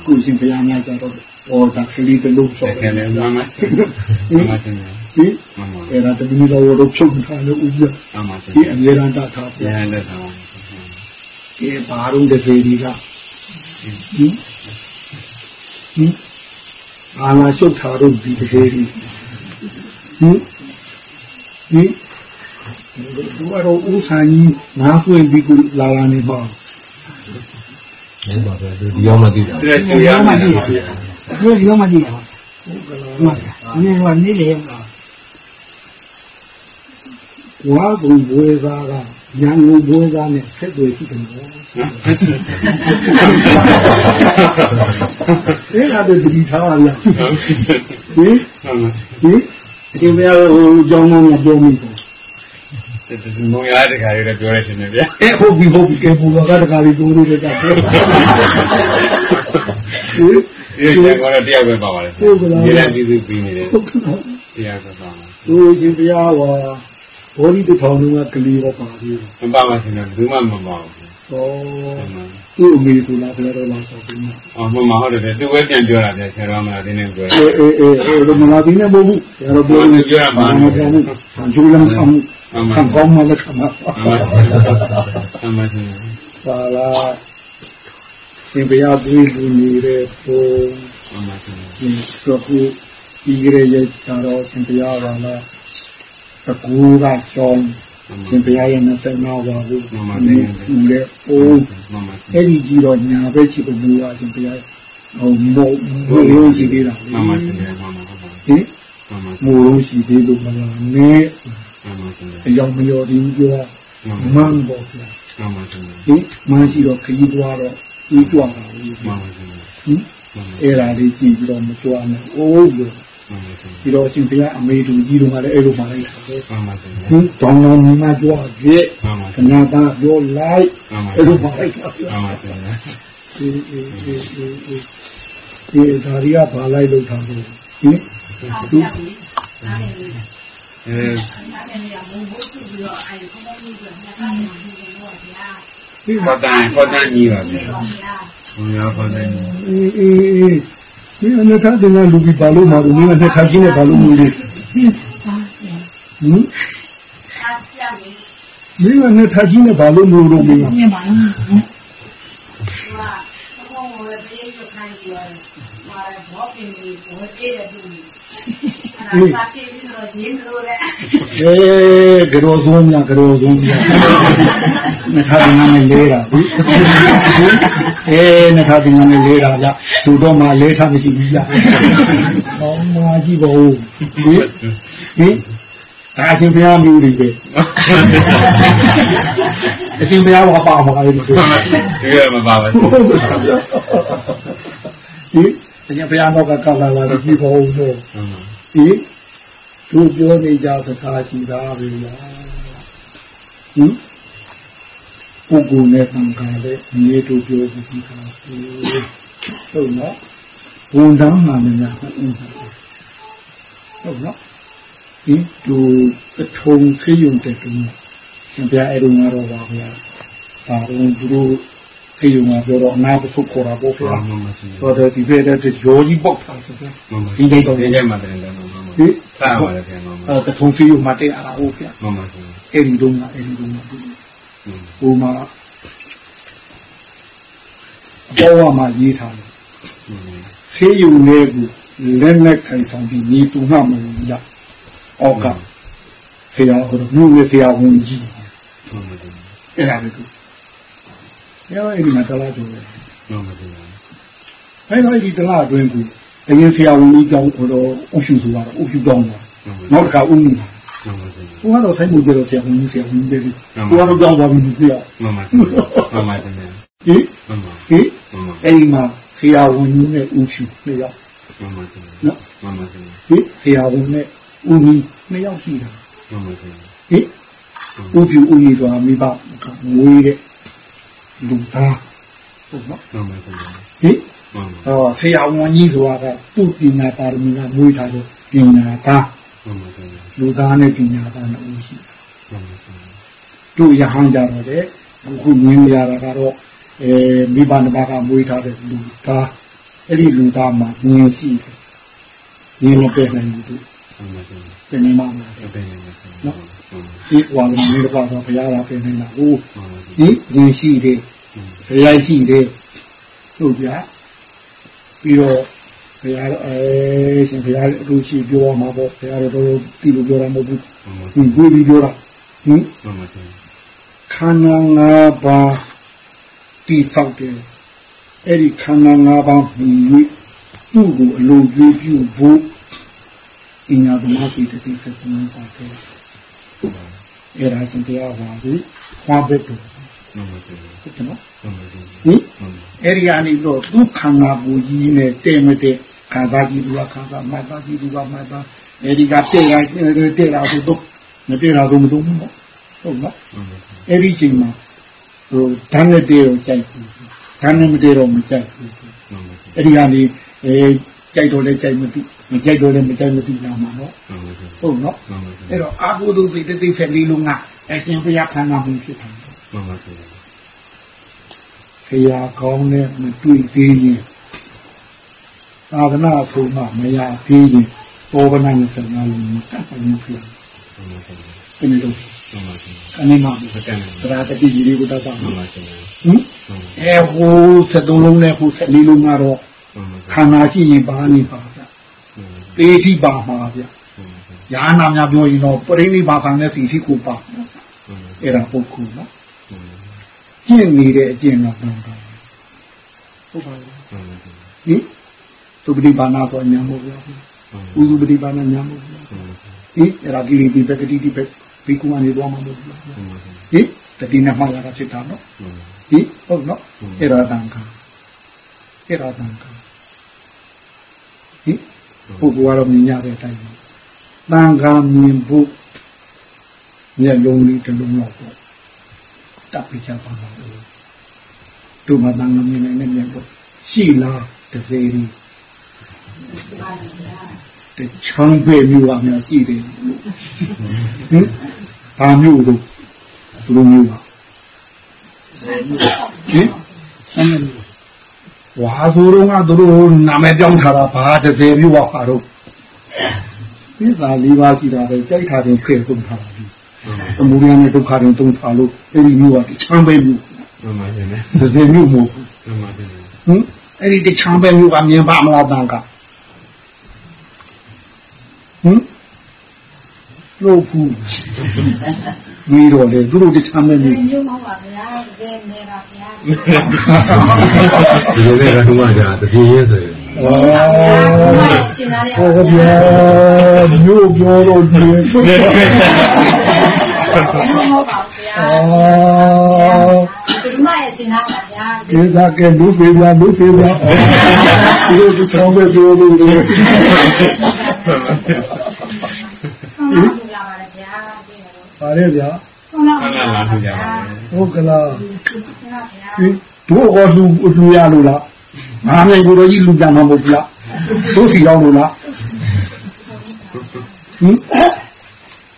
ကိုရှင်ဘုရားများကြတော့ဟောတာခလီတလုံးဆောက်တယ်လည်းမှန်ပါမှန်ပါရှင်ဒီအဲ့ဒါတမီးတော်တို့ဖြုတ်ထားလို့ဦးပြမှန်ပါရှင်ဒီအမြဲတမ်းတထားပြန်ရတဲ့ဆောင်ဒီဘာလုံးတစ်ပေဒီကဟင်ဟင်အာလာရှုပ်ထားတော့ဒီတစ်ပေဒီဟင် ဟင်ဒီကတော့ဦးဆိုင်ကြီးငါးဖွင့်ပြီးလာလာနေပါဟုတ်ပါပဲဒီရောက်မှသိတာဒီရောက်မှသိတာဒီရောက်မှသိတာဟုတ်ကဲ့နည်းနည်းနေလေမှာဝါကုံဘွေသားကရန်ကုန်ဘွေသားနဲ့ဆက်သွယ်ရှိတယ်နော်အဲ့ဒါတတိထားပါလားဟင်ဟင်အ ရှင်ဘုရားဟိုကြောင်းကောင်းကပြောမိတယ်မုံရတခါလေးလည်းပြောရရှင်တယ်ဗျာအဲဟုတ်ပြီဟုတ်ပြီကဲဘူကတခါလေးပြောလို့လည်းကြပြောဟင်ဒီကျန်ကတော့တရားပဲပါပါလေဟုတ်ကဲ့ဒီလည်းပြည်သူပြီးနေတယ်တရားပဲပါပါဟိုရှင်ဘုရားဟောဘောဓိတထောင်လုံးကကလေးတော့ပါသေးတယ်မပါပါရှင်တော့ဘူးမှမပါဘူးဩ သူ့အမေကလာပြောတော့လာဆောက်ပြီးမှအော်မမဟုတ်တယ်သူပဲပြန်ပြောတာပြန်ဆရာမလာတင်းနေပြောတာအေးအေးအေးမလာတင်းနေမဟုတ်ဘူးဆရာတော်ပြောနေပြောတာမှန်တယ်ဆန်ချိုးလမ်းဆောင်ခံကောင်းမှလည်းခံမှာအမှန်ရှင်ပါလားရှင်ဘုရားတွေးလူနေတဲ့ပုံအမှန်ရှင်ဒီတော့ခုဒီကြရဲ့သာတော်ရှင်ဘုရားပါလားတကူကကြောင်း ရှင်ဘုရားရဲ့25ပါးကိုမှန်တယ်လေအိုးအဲ့ဒီကြီးတော့ညာပဲချစ်ဖို့မူရရှင်ဘုရားဟိုမို့မို့လို့ရှိသေးတာမှန်ပါရှင်မှန်ပါဟင်မို့လို့ရှိသေးလို့မလားနဲအယောင်မရော်ဒီပြောမန်းပေါ့ဗျာမှန်ပါရှင်ဟင်မန်းရှိတော့ခကြီးသွားတော့ကြီးကြွားတာလေမှန်ပါရှင်ဟင်အဲ့ဒါလေးကြည့်ပြီးတော့မကြွားနဲ့အိုးလို့ ပြီးတော့အရှင်ဘုရားအမေတူကြီးတို့ကလည်းအဲ့လိုပါလိုက်တာပဲမှန်ပါဗျာဟင်တောင်းတော်ညီမကြွားရဲ့ခဏပါပြောလိုက်အဲ့လိုပါလိုက်တာမှန်ပါဗျာအေးအေးအေးအေးဒီဒါရီကပါလိုက်လို့ထားတယ်ဟင်သူအဲဒီမှာတန်ခေါ်တန်ကြီးပါဗျာဘုရားခေါ်တန်ကြီးအေးအေးအေး ဒီအနထာတင်ကလူကြီးဘာလို့မှာလို့မင်းကနှစ်ခါချင်းနဲ့ဘာလို့မူလို့ဟင်မင်းကနှစ်ခါချင်းနဲ့ဘာလို့မူလို့မင်းကမြင်ပါဘူးဟင် အေးကြောဆုံးများကြောဆုံးများနှစ်ခါတင်ကနေလဲတာအေးနှစ်ခါတင်ကနေလဲတာကြသူတော့မှလဲထားမရှိဘူးကြဟောမာကြည့်ပါဦးဟင်ဟင်ဒါအရှင်ဘုရားမျိုးတွေပဲအရှင်ဘုရားဘာပါမှာလဲဒီရမပါဘူးဟင်အရှင်ဘုရားတော့ကကလာလာကြည့်ပါဦးတော့ဟင် သူပြောနေကြစကားရှိတာပဲလားဟင်ပုဂ္ဂိုလ်နဲ့သံဃာလည်းမြေတို့ပြောပြီးသားဟုတ်နော်ဝန်တန်းမှလည်းများဟုတ်နော်ဒီသူအထုံခေယုံတဲ့တုန်းရှင်ပြအဲ့တုန်းကတော့ပါဗျာဒါတော့သူတို့ခေယုံကပြောတော့အနာပစုခေါ်တာပေါ့ဗျာဟုတ်တယ်ဒီဖက်တဲ့ရောကြီးပေါက်တာဆိုတဲ့ဒီနေ့တော့ဒီနေ့မှတယ်လည်း ဟင်ထားပါလေခင်ဗျာအဲကထုံခေယုံမှာတဲ့အားဟုတ်ဗျာမှန်ပါဗျာအဲ့ဒီတုန်းကအဲ့ဒီတုန်းကဟိုမှာဘောဝမှာရေးထားတယ်ခေယုံလေးကိုလက်နဲ့ခံဆောင်ပြီးညီတူမှမလို့ရအောက်ကဆရာဟိုမြို့ရဲ့ဆရာဝန်ကြီးအဲ့ဒါလည်းသူရောအဲ့ဒီမှာတလားတူတယ်ဟုတ်ပါဘူးအဲ့တော့ဒီတလားအတွင်းကို အရင်ဆရာဝန်ကြီးကြောင်းဟိုတော့အုပ်စုဆိုတော့အုပ်စုတောင်းတာနောက်တစ်ခါဦးမှုဟိုကတော့ဆိုင်မှုကြတော့ဆရာဝန်ကြီးဆရာဝန်ကြီးပဲဒီကတော့ကြောင်းသွားပြီးပြရမှန်ပါမှန်ပါတယ်ဟင်ဟင်အဲ့ဒီမှာဆရာဝန်ကြီးနဲ့ဦးစုနှစ်ယောက်မှန်ပါတယ်နော်မှန်ပါတယ်ဟင်ဆရာဝန်နဲ့ဦးကြီးနှစ်ယောက်ရှိတာမှန်ပါတယ်ဟင်ဦးဖြူဦးကြီးဆိုတာမိဘငွေတဲ့လူသားဟုတ်နော်မှန်ပါတယ်ဟင် အော်ဆရာဝန်ကြီးဆိုတာကသူ့ပညာပါရမီကမွေးထားတဲ့ပညာသားမှန်ပါတယ်လူသားနဲ့ပညာသားနှစ်ဦးရှိမှန်ပါတယ်တို့ရဟန်းကြတော့တဲ့အခုမြင်ရတာကတော့အဲမိဘနှစ်ပါးကမွေးထားတဲ့လူသားအဲ့ဒီလူသားမှာဉာဏ်ရှိတယ်ဉာဏ်မပြည့်နိုင်ဘူးပြင်နေမှာပြင်နေမှာနော်ဒီဝါမင်းတို့ကတော့ဘုရားလာပြင်နေတာဟုတ်ဒီရင်ရှိတယ်ဘုရားရှိတယ်ဟုတ်ပြ ပြီးတော့ဘုရားအဲရှင်ဘုရားအတူရှိပြောမှာပေါ့ဘုရားတို့တီလို့ပြောတာမဟုတ်ဘူးဒီကိုပြီးပြောတာဟင်ခန္ဓာ၅ပါးတည်ဆောက်တယ်အဲ့ဒီခန္ဓာ၅ပါးမြည်သူ့ကိုအလုံးကျွေးပြုဖို့အညာသမားစီတတိဆက်ဆုံးပါတယ်အဲ့ဒါရှင်တရားပါဘူးဟောဘက်တူမှန်ပါဗျာ ဟုတ်ကဲ့နော်မှန်ပါဗျာဟင်အဲ့ဒီအနေတော့သူခန္ဓာကိုယ်ကြီးနဲ့တည့်မတည့်ခံစားကြည့်သူကခံစားမှတ်သားကြည့်သူကမှတ်သားအဲ့ဒီကတည့်ရတည့်လာဆိုတော့မတည့်လာတော့မတော့ဘူးနော်ဟုတ်နော်အဲ့ဒီချိန်မှာဟိုဓာတ်နဲ့တည့်တော့ကြိုက်ဘူးဓာတ်နဲ့မတည့်တော့မကြိုက်ဘူးအဲ့ဒီကနေအဲကြိုက်တော့လည်းကြိုက်မသိမကြိုက်တော့လည်းမကြိုက်မသိလာမှာနော်ဟုတ်နော်အဲ့တော့အာဟုဒုစိတ်တိတ်ဆက်လေးလုံးကအရှင်ဘုရားခန္ဓာမှုဖြစ်တယ် မှန်ပါဗျာဆရာကောင်းနဲ့မတွေ့သေးရင်သာသနာဆုံးမမရသေးရင်ဘောဗနာနဲ့ဆန္ဒလုံးတတ်ပိုင်ဖြစ်တယ်ဘယ်လိုအနေမှာမတန်ဘူးတရားတတိကြီးလေးကိုတတ်ပါမှာဟင်အဲဟိုစက်သုံးလုံးနဲ့ဟိုဆက်လေးလုံးကတော့ခန္ဓာရှိရင်ပါနေပါဗျတေတိပါမှာဗျညာနာများပြောရင်တော့ပရိနိဗ္ဗာန်နဲ့စီတိကိုပါအဲ့ဒါပုဂ္ဂိုလ်နော် ကျင့်နေတဲ့အကျင့်တော့တောင်းတာဟုတ်ပါဘူးဟင်သုပတိပါဏဆိုညာမို့ဗျာဥဒုပတိပါဏညာမို့ဗျာဟင်အဲ့ဒါကိလေသာပကတိတိပဲဘိကုအနေသွားမှာမို့ဗျာဟင်တတိနဲ့မှားရတာဖြစ်တာနော်ဟင်ဟုတ်နော်အဲ့ဒါတန်ခါအဲ့ဒါတန်ခါဟင်ပုဂ္ဂိုလ်ကတော့မြင်ရတဲ့အတိုင်းတန်ခါမြင်ဖို့မျက်လုံးလေးတစ်လုံးတော့ပေါ့ တပ်ပြချပါမှာတို့မှာတန်ခါမြင်နိုင်တဲ့မျက်လုံးရှိလားတစ်သေးလေးတချမ်းပဲမျိုးပါများရှိတယ်ဟင်ဘာမျိုးတို့ဘယ်လိုမျိုးပါဟင်ဆမ်းဝါဆိုတော့ကသူတို့နာမည်ပြောင်းထားတာဘာတစ်သေးမျိုးပါခါတော့သစ္စာ၄ပါးရှိတာပဲကြိုက်တာတင်ဖဲ့သုံးထားတာဒီ သမုဒယနဲ့ဒုက္ခတင်သုံးထားလို့အဲ့ဒီမျိုးကတချမ်းပဲမျိုးမှန်ပါဗျာတစ်သေးမျိုးမဟုတ်ဘူးမှန်ပါဗျာဟင်အဲ့ဒီတချမ်းပဲမျိုးကမြင်ပါမလားတန်ကဟင်လို့ဖူးပြီးတော့လေသူတို့တခြားမဲ့နေမျိုးမပါဗျာတကယ်နေပါဗျာဒီလိုနဲ့ကတော့ကြာတပြေးရဲဆိုရင်ဟုတ်ဗျာမျိုးပြောတော့ဒီ ဟုတ်ပါဗျာအော်ဒီမှာရဲ့ရှင်းတာပါဗျာဒီကကဲလူဖေးဗျာလူဖေးဗျာဒီလိုတခြားမဲ့ပြောလို့ပါတယ်ဗျာဟုတ်လားလားဟုတ်ကြပါဘူးဟုတ်ကလားတို့ဟောလူလူရလို့လားငါမြိုင်ကိုတော့ကြီးလူကြမှာမဟုတ်ဘူးလားတို့စီရောက်လို့လားဟင်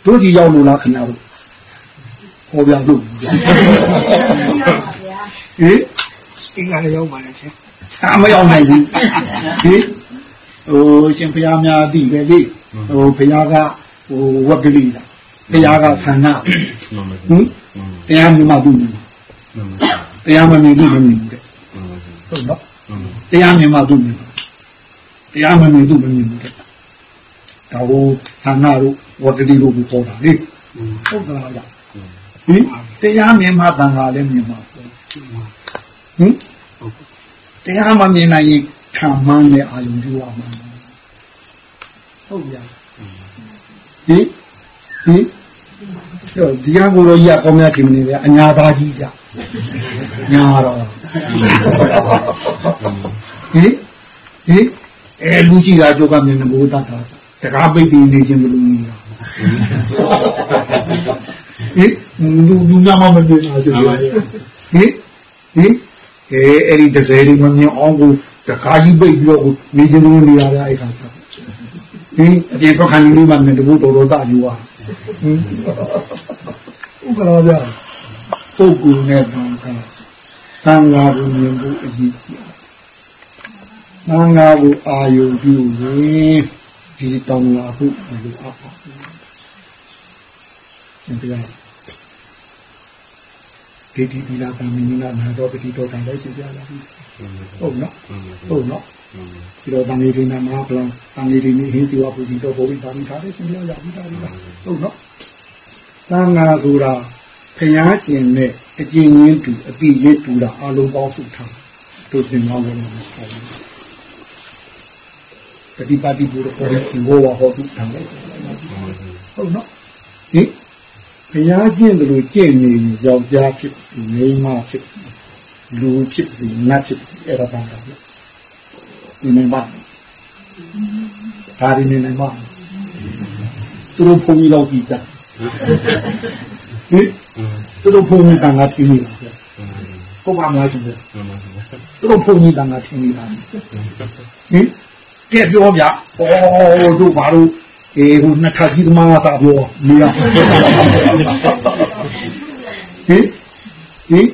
တို့စီရောက်လို့လားခင်ဗျားတို့ ဟောပြလို့ဟင်အင်္ဂါလည်းရောက်ပါလေဆရာအမရောက်နိုင်ဘူးဟင်ဟိုရှင်ဘုရားများသိပဲလေဟိုဘုရားကဟိုဝက်ကလေးလားတရားကဆန္ဒဟင်တရားမြင်မှသူ့မြင်တရားမမြင်ဘူးမမြင်ဘူးတဲ့ဟုတ်နော်တရားမြင်မှသူ့မြင်တရားမမြင်သူ့မမြင်ဘူးတဲ့ဒါကိုဆန္ဒတို့ဝတ္တိတို့ကိုပေါ်တာလေဟုတ်ကလားဗျ ဟင်တရားမြင်မှတန်ခါလည်းမြင်မှာဟင်တရားမမြင်နိုင်ရင်ခံမှန်းတဲ့အာယုံပြုရမှာဟုတ်ဗျာဟင်ဟင်တော့ဒီကကိုတော့ကြီးကကောင်းများခင်နေဗျာအညာသားကြီးကြညာတော့ဟင်ဟင်အဲလူကြီးကကြောကမြင်နေဘုရားတာတကားပိတ်ပြီးနေခြင်းဘယ်လိုနေတာ ဟင်လူလူနာမမနေတာဆိုရဟင်ဟင်အဲအဲ့ဒီတကယ်ဒီမမြင်အောင်ကိုတကားကြီးပိတ်ပြီးတော့နေခြင်းလို့နေရတဲ့အခါကျဟင်အပြင်ထွက်ခါနေလို့မှမင်းတဘုတော်တော်တာယူပါဥက္ကလာပြပုဂ္ဂိုလ်နဲ့တန်ခါသံဃာကိုမြင်ဖို့အရေးကြီးသံဃာကိုအာယုပြုရင်ဒီတောင်းလာဖို့လိုအပ်ပါဘူး သင်ပြဒေတိဒီလာတမင်းနာနာတော့ပတိတော်တန်လိုက်စီကြလာပြီဟုတ်နော်ဟုတ်နော်ဒီတော့တန်လေးဒီနာမှာဘလံတန်လေးဒီနေဟင်းဒီဝပူဒီတော့ဘိုးဘီသာမိထားတယ်စဉ်းစားရပြီးသားလားဟုတ်နော်သံဃာဆိုတာခရားရှင်နဲ့အကျဉ်းရင်းတူအပိရစ်တူတာအလုံးပေါင်းစုထားတို့သင်ကောင်းလို့မဟုတ်ဘူးပฏิပါတိဘုရားဟောဒီဘောဝဟောတုတံလေဟုတ်နော်ဟင် ဘုရားကျင့်တယ်လို့ကျင့်နေယောက်ျားဖြစ်မိန်းမဖြစ်လူဖြစ်နတ်ဖြစ်အဲ့ဒါပါတော့ဒီနေမှာဒါဒီနေနေမှာသူတို့ဘုန်းကြီးလောက်ကြည့်တာဟင်သူတို့ဘုန်းကြီးကငါထင်းနေတာဟုတ်ပါမလားရှင်သူတို့ဘုန်းကြီးကငါထင်းနေတာဟင်ကဲပြောဗျဩတို့ဘာလို့ အေးဟိုနှစ်ထပ်ကြီးသမားသာပြောနေရဟင်ဟင်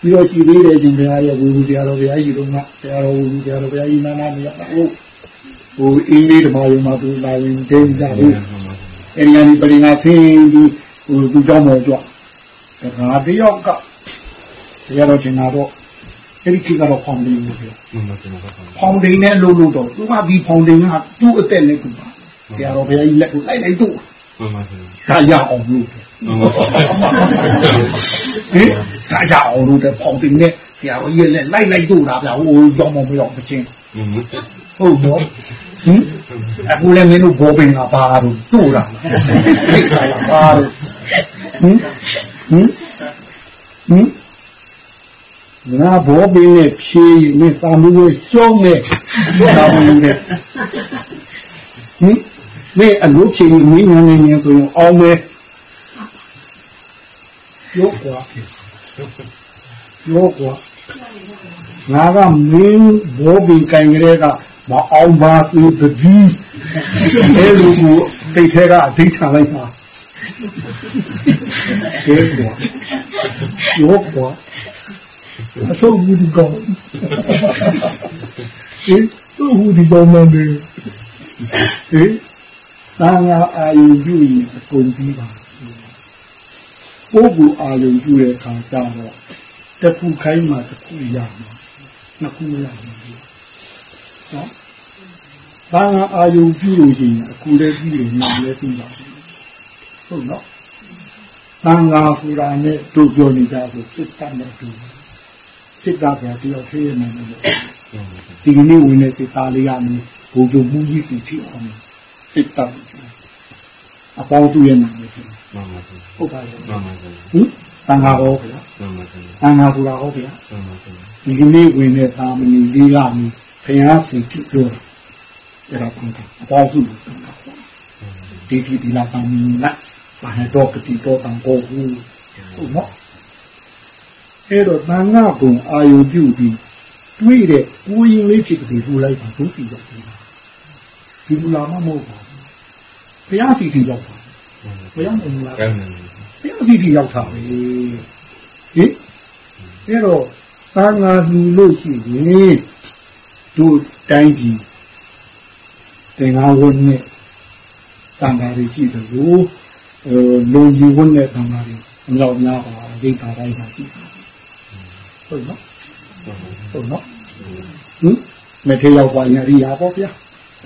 ပြီးတော့ရှိသေးတယ်ရှင်ဘုရားရဲ့ဝူဝူတရားတော်ဘုရားရှိတော့ငါတရားတော်ဝူဝူတရားတော်ဘုရားကြီးနာနာမရဟုတ်ဟိုအင်းလေးဓမ္မယုံမှာသူလာရင်ဒိန်းကြဘူးအဲဒီကနေပြင်ငါဆင်းပြီးဟိုသူကြောင်းမော်ကြွငါတယောက်ကတရားတော်ကျင်လာတော့အဲ့ဒီခေတ်ကတော့ဖောင်ဒိန်လို့ပြောဖောင်ဒိန်နဲ့လို့လို့တော့သူကဒီဖောင်ဒိန်ကသူ့အသက်နဲ့သူပါ ဆရာတော်ဘုရားကြီးလက်ကိုလိုက်လိုက်တော့မှန်ပါဗျာဒါရအောင်လို့ဟင်ဒါရအောင်လို့တဲ့ဖောင်တင်နဲ့ဆရာတော်ကြီးလက်လိုက်လိုက်တော့တာဗျာဟိုကြောင်းမမရောက်မချင်းဟုတ်တော့ဟင်အခုလည်းမင်းတို့ဘောပင်ကပါတော့တို့တာသိခါလာပါတော့ဟင်ဟင်ဟင်ငါဘောပင်နဲ့ဖြေးနေသာမှုကိုရှုံးနေသာမှုနဲ့ဟင် မေအလို့ချင်မင်းညာနေနေဆိုရင်အောင်မယ်ရောကွာရောကွာငါကမင်းဘောဘီကင်ကလေးကမအောင်ပါစေတည်းအဲလိုကိုတိတ်ထဲကအဓိဋ္ဌာန်လိုက်ပါရောကွာရောကွာအဆုပ်ဘူးဒီကောင်ဒီသူ့ဘူးဒီကောင်မင်းဟင် သာငါအာယုပြုရင်အကုန်ပြီးပါပုဂ္ဂိုလ်အာယုပြုတဲ့အခါကျတော့တစ်ခုခိုင်းမှတစ်ခုရမှာနှစ်ခုမရဘူးနော်သာငါအာယုပြုလို့ရှိရင်အခုလည်းပြီးလို့နာလည်းပြီးပါဟုတ်နော်သံဃာဆိုတာနဲ့တို့ပြောနေကြဆိုစိတ်တတ်နဲ့တူစိတ်တတ်ပြန်တယောက်သေးရမယ်လို့ဒီနေ့ဝင်တဲ့စိတ်သားလေးကနေဘုံကျမှုကြီးစီထိအောင် စိတ်တောက်အပေါင်းစုရဲ့နာမည်ဖြစ်မှန်ပါဘူးဟုတ်ပါရဲ့မှန်ပါဘူးဟင်တန်ခါဟောဗျာမှန်ပါဘူးတန်ခါကူလာဟောဗျာမှန်ပါဘူးဒီကနေ့ဝင်တဲ့သာမဏေလေးကမြဘုရားစီတိပြောတာအဲ့ဒါကအပေါင်းစုတန်ခါဒီဒီဒီလာသာမဏေလားဘာနဲ့တော့ကတိတော့တန်ကိုဘူးဟုတ်နော်အဲ့တော့သံဃာဘုံအာယုပြုပြီးတွေးတဲ့ကိုရင်လေးဖြစ်ပြီးထူလိုက်ပါဘုစီရောက်ပြီဒီလူလာမမဟုတ်ပါ ဘူးဘုရားစီတီရောက်ပါဘုရားမဟုတ်လားဘုရားစီတီရောက်တာပဲဟင်အဲ့တော့သာငါလူလို့ရှိရင်တို့တိုင်းပြည်တင်ငါဝန်းနဲ့တန်ဃာတွေရှိတယ်လို့အဲလုံကြီးဝန်းနဲ့တန်ဃာတွေအမြောက်များပါဒိဋ္ဌာတိုင်းမှာရှိတာဟုတ်နော်ဟုတ်နော်ဟင်မထေရောက်ပါရင်အရိယာပေါ့ဗျာ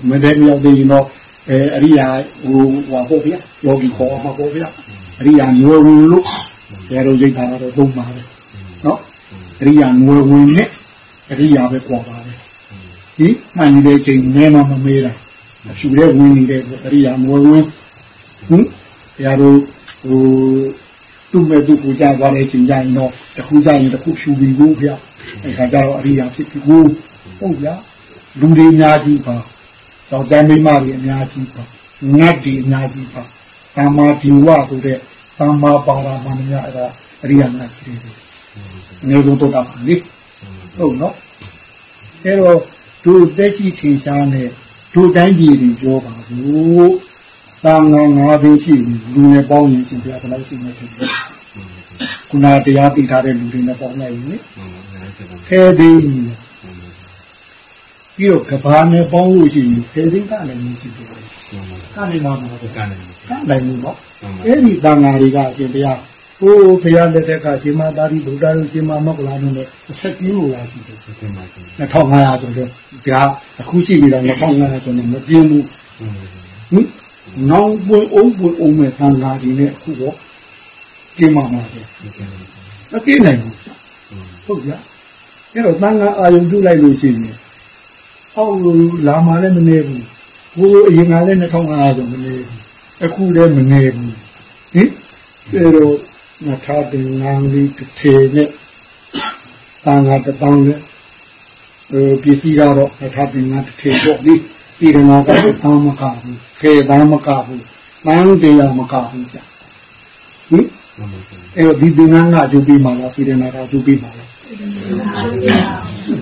မထေရောက်သေးရင်တော့ အဲအရိယာဟိုဟောပေါ့ဗျာယောဂီခေါ်မှာပေါ့ဗျာအရိယာငွယ်ဝင်လို့ဆရာတို့ရိတ်တာတော့သုံးပါတယ်နော်အရိယာငွယ်ဝင်နဲ့အရိယာပဲကြွားပါတယ်ဟင်မှန်နေတဲ့ချိန်မဲမမမေးတာအဖြူတဲ့ဝင်နေတဲ့အရိယာငွယ်ဝင်ဟင်ဆရာတို့ဟိုသူ့မဲ့သူ့ကိုကြားသွားတဲ့ချိန်ကျရင်တော့တခုကြရင်တခုဖြူပြီးဘူးဗျာအဲခါကျတော့အရိယာဖြစ်ပြီးဘူးဟုတ်ဗျာလူတွေအများကြီးပါ ကြောင့်ကျမ်းမိမတွေအများကြီးပါငတ်တွေအများကြီးပါသမ္မာဒီဝဆိုတဲ့သမ္မာပါရမဏယအဲ့ဒါအရိယာငတ်ကြီးတွေအနည်းဆုံးတော့တာပါလေဟုတ်နော်အဲတော့သူတက်ရှိထင်ရှားနေသူတိုင်းပြည်တွေပြောပါစို့သံဃာငါးသိရှိလူနဲ့ပေါင်းရင်ရှင်ပြဘယ်လောက်ရှိနေတယ်ခုနတရားသိထားတဲ့လူတွေနဲ့ပေါင်းလိုက်ရင်ခဲသေး ပြီးတော့ကဘာနဲ့ပေါင်းလို့ရှိရင်ခဲသေးကလည်းမရှိဘူးကလည်းမှာမဟုတ်ကလည်းကလည်းဘူးနော်အဲ့ဒီသံဃာတွေကအရှင်တရားဟိုဘုရားလက်ထက်ကရှင်မသာရိဗုဒ္ဓတို့ရှင်မမောက္ကလာတို့နဲ့အဆက်ကြီးလို့လာရှိတယ်2500ဆိုတော့ဒါအခုရှိနေတာ2500ဆိုတော့မပြင်းဘူးဟင်နောင်ပွင့်အောင်ပွင့်အောင်မဲ့သံဃာတွေနဲ့အခုတော့ကျင်းမှာပါပဲမပြင်းနိုင်ဘူးဟုတ်ကြအဲ့တော့သံဃာအာယုံပြုလိုက်လို့ရှိရင် အောက်လာမှလည်းမနေဘူးဘိုးအရင်ကလည်း2500ဆိုမနေဘူးအခုလည်းမနေဘူးဟင်အဲတော့မထားတင်ငန်းလေးတစ်ထေနဲ့တန်ခါတစ်ပေါင်းနဲ့အဲပစ္စည်းကတော့မထားတင်ငန်းတစ်ထေပေါ့ဒီပြည်ရနာကတောင်းမကဘူးခေတောင်းမကဘူးမန်းတရားမကဘူးကြာဟင်အဲ့တော့ဒီဒီငန်းကကျူပြီးမှလားပြည်ရနာကကျူပြီးမှလား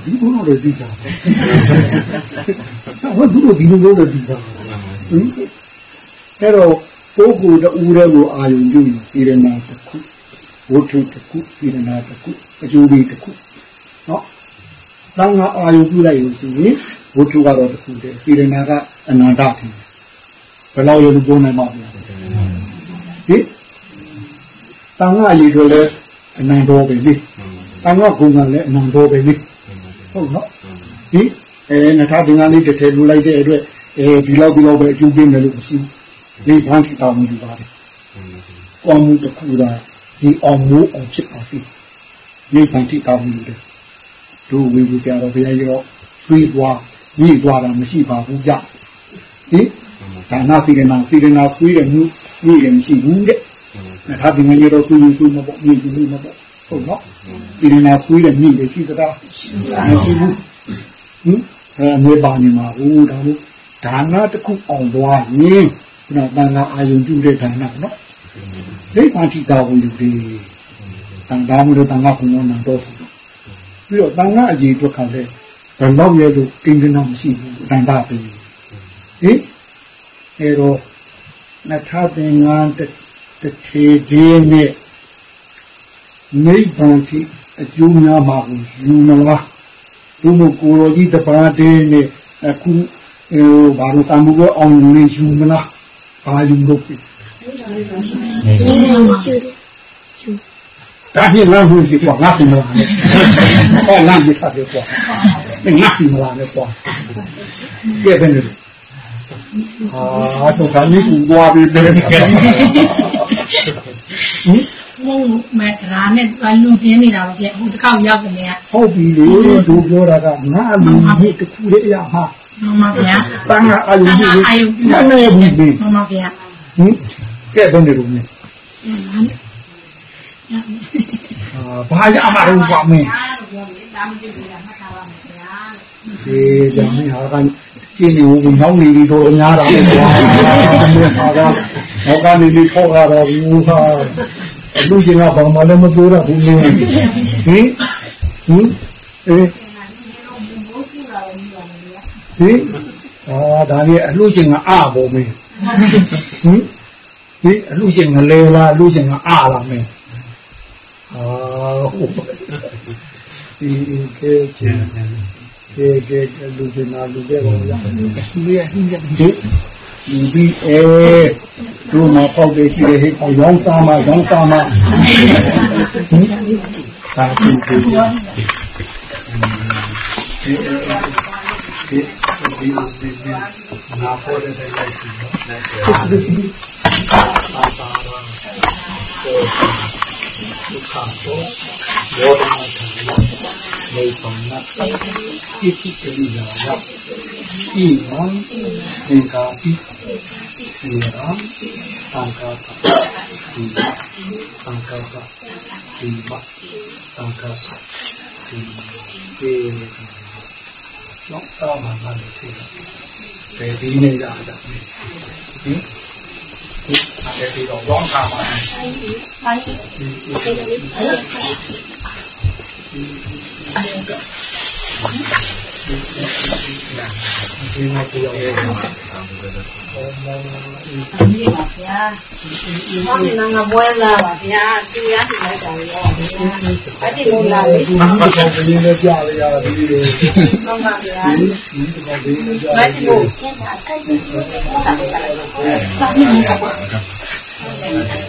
ဒီဘုရားလည်းဒီတာဟောဒီလိုဒီလိုလည်းဒီတာဟင်အဲ့တော့ပုဂ္ဂိုလ်တူတဲ့ကိုအာယုံပြုရင်ပြည်ရနာတစ်ခုဝတ္ထုတစ်ခုပြည်ရနာတစ်ခုအကျိုးပေးတစ်ခုနော်တန်ခါအာယုံပြုလိုက်လို့ရှိရင်ဝတ္ထုကတော့တစ်ခုတည်းပြည်ရနာကအနန္တထင်တယ်ဘယ်လောက်ရုပ်ပုံနိုင်မှာလဲဟင်တန်ခါရည်တို့လည်းအနန္တောပဲလေတန်ခါကုံကလည်းအနန္တောပဲလေ ဟုတ်နော်ဟင်အဲနထာသင်္ကန်းလေးတစ်ထည့်လူလိုက်တဲ့အတွက်အဲဒီလောက်ဒီလောက်ပဲအကျိုးပေးမယ်လို့မရှိဘူးဒီဘန်းစီတောင်းမှုဒီပါတယ်။ကောင်းမှုတစ်ခုသာဒီအောင်မှုအောင်ဖြစ်ပါစေ။ဒီဘန်းစီတောင်းမှုတွေတို့ဝေဘူးကြတော့ဘုရားရောသွေးသွားညှိသွားတာမရှိပါဘူးကြ။ဟင်ဒါနာစီကနာစီကနာသွေးတယ်မှုညှိတယ်မရှိဘူးတဲ့။ဒါဒီငယ်ရောသွေးသွေးမပေါ့ညှိတယ်မပေါ့ ဟုတ်နော်။စီကနာသွေးတယ်ညှိတယ်ရှိသလားမရှိဘူး။ဟင်အဲမေပါနေမှာဘူးဒါလို့ဒါနတစ်ခုအောင်သွားရင်နော်တန်ခါအာယုံပြုတဲ့ဒါနနော်ဒိဋ္ဌာတိတာဝင်လူတွေတန်ခါမှုတော့တန်ခါဘုံတော်နံတော့ဆိုပြီးတော့တန်ခါအကြီးအတွက်ကလည်းဘယ်တော့ရဲလို့ကိန်းကနာမရှိဘူးတန်ခါပဲဟင်အဲတော့နထာပင်ငန်းတစ်ထေဒီနဲ့ နိဗ္ဗာန်တိအကျိုးများမှာကိုယူမလားသူမကိုရောကြီးတပါးတည်းနဲ့အခုအဲဘာလို့တန်မှုကိုအောင်နေယူမလားဘာယူလို့ပြီဒါဖြင့်လမ်းဟိုရှိကွာငါ့ပြင်မလားဟောလမ်းပြတ်တယ်ကွာငါ့ပြင်မလားကွာကဲဘယ်နဲ့အာတော့ကနေကူွားပြီးတယ်ဟင် မဲ့ဒါနဲ့လူချင်းနေတာပါဗျဟိုတစ်ခေါက်ရောက်နေရဟုတ်ပြီလေသူပြောတာကငါလူကြီးတစ်ခုလေးအရာဟာမှန်ပါဗျာတန်ခါအာယုကြီးအာယုကြီးနာနေဘူးပြီမှန်ပါဗျာဟင်ကဲဘယ်နေလို့လဲဘာရမှာတော့ဘာမင်းဒီကြောင့်ဟာကရှင်းနေဘူးနောက်နေပြီးတော့အများတာပဲကွာဟာကဟောကနေပြီးထောက်ရတော့ဘူးဟာ လူရှင်ကဘာမှလည်းမပြောရဘူးလေဟင်ဟင်အေးဟင်အာဒါကြီးအလှရှင်ကအပေါ်မင်းဟင်ဒီအလှရှင်ကလဲလားအလှရှင်ကအလားမင်းအာဟုတ်ဒီကေချင်ကေကေလူရှင်နာလူတဲ့ပေါ်ရဒီရဟင်းကြ ဒီဒီအဲတို့မှာပေါက်တယ်ရှိတယ်ဟဲ့အောင်ရောင်းစားမှာရောင်းစားမှာသာသူကိုဒီဒီဒီဒီနာပေါ်တဲ့တိုင်းလိုက်ပြီးတော့နိုင်တယ်အာသာရာကို ဒုက္ခကိုဘောဓမထာနေပုံနာဣတိတိယာယဣဝံသင်္ကာပိသေရံသံဃာပဒီမသံဃာပဒီမသံဃာပဒီဒီနော်တောင်းမှမှလည်းသိတယ်ဘယ်ဒီနေရတာဟင် ဒီအဲ့ဒီတော့ဘောင်းကာမှာဟုတ်ပြီဟုတ်ပြီ ဒီမှာပြောရအောင်။ဒီပါဗျာ။ဟောဒီငါဘွဲလာပါဗျာ။သူရစီလိုက်တာရော။အဲ့ဒီလိုလာလေ။ဘာကြောင့်ဒီလိုကြားရရဒီလို။ဟုတ်ပါဗျာ။ဒီဒီကောင်ဒီလိုကြားရ။ဘာလို့ကျင်းတာအဲ့ဒီလိုဟုတ်တာလေ။စာရင်းကပါခုနကဒီတဲ့ဒါလည်းဒါလည်းဒီဝိုင်းပါကဲ။အဲ့နမတဲ့ကံ။ဒီနမတဲ့ကံ။ဒီကောင်းတယ်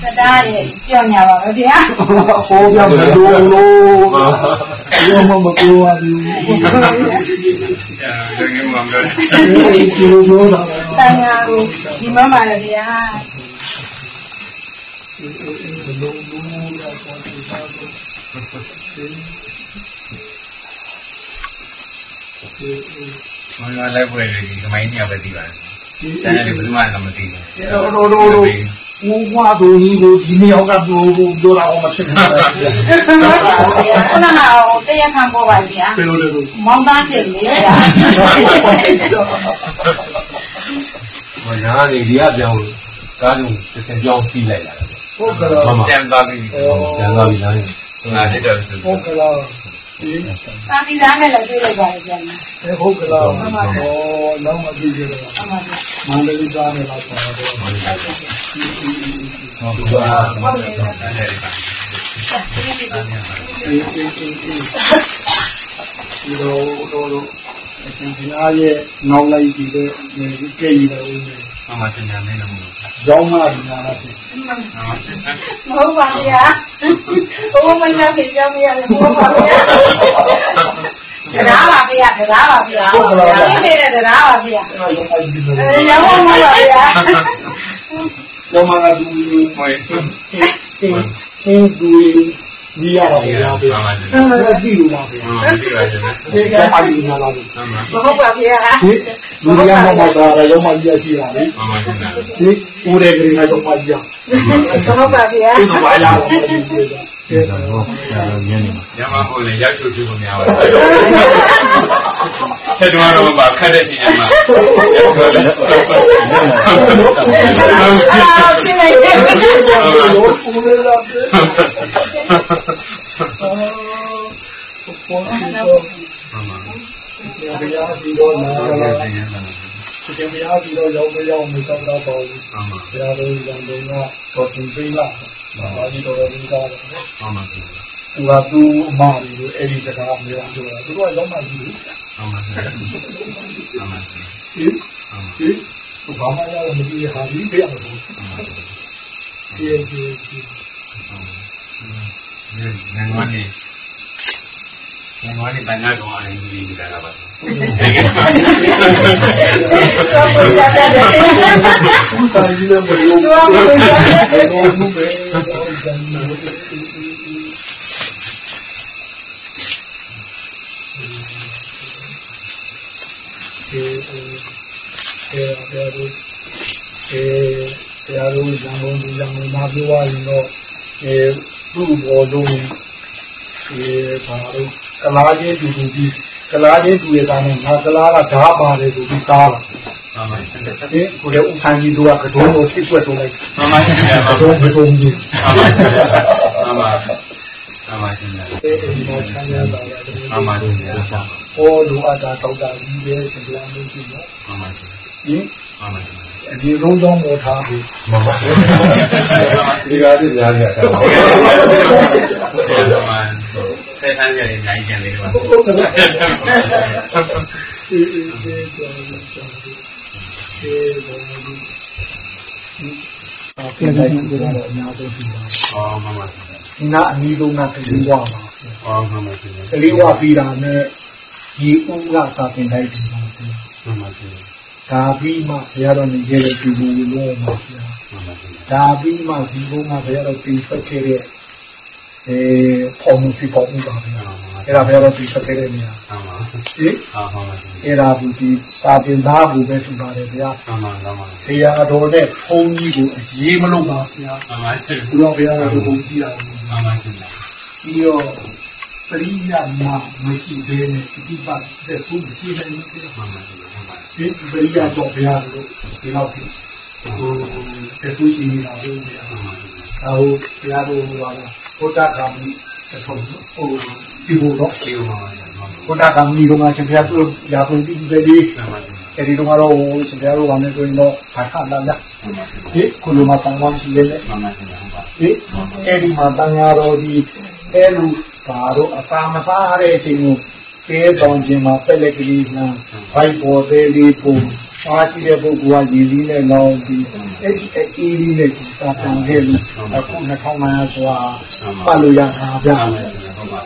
ကို။အဲ့ဒါလည်းဒါလည်းမတဲ့ကံ။အားလုံးဥစားပြီးပါရမှုထုတ်ပါရမှုထုတ်။ဒီမှာသင်္ခါရမှုထုတ်။ဒါလည်းသတားရဲ့ကြော်ညာပါပဲဗျာဟောပြမလို့လို့ဘယ်မှမပြောရဘူးတော့ငင်းမှာမလို့ဒီလိုပြောတာတန်ရာကိုဒီမမှာလည်းဗျာဒီလိုလိုရတာဒီပါတော့ဘာလို့လိုက်ပွဲတွေဒီကမိုင်းတယောက်ပဲသိပါ တယ်။တန်းရတယ်ဘယ်သူမှတော့မသိဘူး။တော့တော့တော့ဦးမသူကြီးကိုဒီနေ့အောင်ကပြောပြောတာအောင်မဖြစ်ဘူးခုနကတော့တရားခံပေါ်ပါဗျာဘယ်လိုလဲလို့မောင်းသားရှင်လေးဗျာဟောညာနေဒီကပြောင်းကားကြုံတစ်စင်ပြောင်းပြီးလိုက်လာတယ်ဟုတ်ကလားမှန်ပါတန်သွားပြီကျန်သွားပြီလား။ ငါတက်တော့ဆိုဟုတ်ကလားဒီသာသီသားနဲ့လည်းတွေ့လိုက်ပါဗျာဟုတ်ကလားဟောနောက်မှကြည့်ကြတော့ဟုတ်ပါဗျာမန္တလေးသားနဲ့လာပါတော့ဟုတ်ကဲ့ဟုတ်တယ်တန်းရတယ်ပါအေးအေးအေးအေးဒီလိုတော့တော့ အရှင်ဘုရားရဲ့နောက်လိုက်ကြည့်တဲ့ဒီကြည့်ရတော့ဦးမယ်။မမစင်ညာမင်းတို့ရောင်းမှဒီနာလားဖြစ်မဟုတ်ပါဗျာဘုံမညာဖေကြောင်းမရတယ်ဘုံပါဗျာတရားပါဗျာတရားပါဗျာဒီနေတဲ့တရားပါဗျာအဲ့ဒါရောင်းမှဒီလိုအဲရောင်းမပါဗျာရောင်းမှဒီလို။ဟိုအင်းအင်းဒီ ဒီရတော့ဒီဗျာကဗျာမမစင်အဲ့ဒါကြည့်လို့ပါဗျာ။ဟုတ်ပြီပါစင်။ဒီကပါဠိနာလားမမမဟုတ်ပါဗျာဒီလူရမ်းမှာတော့ရောင်းမှကြီးရှိတာလေမမစင်။ဒီဦးတဲ့ကလေးကရောင်းမှကြီးမဟုတ်ပါဗျာဒီတော့ဘာလာတော့ဒီလို ကျေတော့ဆရာတော်ညနေမှာညမဟုတ်လေရောက်ချုပ်ချုပ်များပါတယ်။ဆက်တော့တော့ပါခက်တဲ့ချိန်မှာအာပြင်းလိုက်တယ်လို့ဦးလေးလာတယ်အာပေါ်ပြီးတော့မမဘုရား ဒီတော့နာဟုတ်ကဲ့လာတင်ရတာဒီဘုရားဒီတော့ရောက်မရောက်မဆောင်တော့ပါဘူးမမဘုရားတော်ရံတော်ကတော့သင်ပေးလာဘာဒီတော့ဒီကားမမစင်သူကသူ့အမတွေကိုအဲ့ဒီစကားမျိုးပြောတာသူကရောက်မှကြီးမမစင်မမစင်ဟင်ဟင်ဘာမှလည်းမကြည့်ဟာဒီပြရမှာဘူးဒီဒီဒီငန်းဝနေငန်း ဝနေဘန်နာကောင်အရင်ကြီးနေတာပါတော့ဘုရားတဲ့ဦးစာကြီးလည်းမလို့တော့ဘုရားတဲ့တော့ဘူးပဲတော့ဇန်နေဒီအဲအဲအဲတရားတော်ဇံဘုံဒီဇံဘုံမှာပြောရရင်တော့အဲသူ့ဘောလုံးအဲဘာလို့ ကလားချင်းတူတူပြီးကလားချင်းတူရတာနဲ့ငါကလားကဓာပါတယ်ဆိုပြီးကားလာမမစင်ဒီကိုလည်းဦးဆန်းကြီးတို့ကကတုံးကိုထိဆွဲထုတ်လိုက်မမစင်မကမတုံးကတုံးကြီးမမစင်မမမမစင်အဲဒီမှာဆန်းရတာလည်းမမစင်ဟောလူအပ်တာတောက်တာကြီးပဲစံလာလို့ရှိတော့မမစင်ဒီမမစင်ဒီလုံးလုံးပေါ်ထားပြီးမမဒီကားကြီးညာနေတာမမဆ က်ဆန်းကြရင်နိုင်ကြတယ်ကွာအေးအေးအေးကြောင်းကြောင်းအေးဘောဒီအော်ပြန်လိုက်ကြတော့အများဆုံးရှိပါအော်မမစင်ဒီနာအနည်းဆုံးကကလေးဝါပါအော်မမစင်ကလေးဝါပြီးတာနဲ့ဒီဦးကစာသင်တိုင်းဒီပါဘူးမမစင်ဒါပြီးမှဘုရားတော်နေခဲ့တဲ့ဒီလိုလိုမှာဆရာမမစင်ဒါပြီးမှဒီဘုံမှာဘုရားတော်ပြင်ဖက်ခဲ့တဲ့ အဲဖော်မှုစီဖော်မှုပါဗျာအဲ့ဒါဘုရားတော်ပြင်ဖက်ခဲ့တဲ့နေရာမမဟင်အာမမစင်အဲ့ဒါဘူးဒီစာပြင်သားဘူးပဲဖြစ်ပါတယ်ဗျာမမမမဆရာတော်နဲ့ဘုန်းကြီးကိုအရေးမလုပ်ပါဗျာမမစင်ဘုရားဘုရားတော်ဘုန်းကြီးတာမမစင်ပြီးတော့ပရိယာမမရှိသေးတဲ့ဒီပတ်တဲ့သူမရှိနိုင်ဘူးမမစင်မမဒီပရိယာတော်ဘုရားတို့ဒီတော့ဒီဟိုတဲ့သူရှိနေတာဟုတ်ဗျာ မမစင်ဒါဟုတ်ဘုရားတို့ဟောတာဘုဒ္ဓဂါမိအထုံးဟိုဒီဘုတော့ရှိဦးမှာမမဘုဒ္ဓဂါမိကမှရှင်ဘုရားသူရာဖွင့်ပြီးပြီလေမမစင်အဲဒီတော့ကတော့ရှင်ဘုရားတို့ကလည်းဆိုရင်တော့ဘာခလာလာမမစင်ဒီကုလိုမှာတန်ဝမ်းရှိလေလေမမစင်ဟုတ်ပါဒီအဲဒီမှာတန်ဃာတော်ဒီအဲလူဘာတို့အစာမစားတဲ့အချိန်ကိုကဲတောင်ခြင်းမှာပက်လက်ကလေးလမ်းဘိုက်ပေါ်သေးလေးပုံ အားရှိတဲ့ပုဂ္ဂိုလ်ကရည်လေးနဲ့လောင်းပြီးအဲဒီအေးလေးနဲ့သာတန်ခဲ့လို့အခု2500ဆိုတာပတ်လို့ရတာဗျာမမစင်ဟုတ်ပါ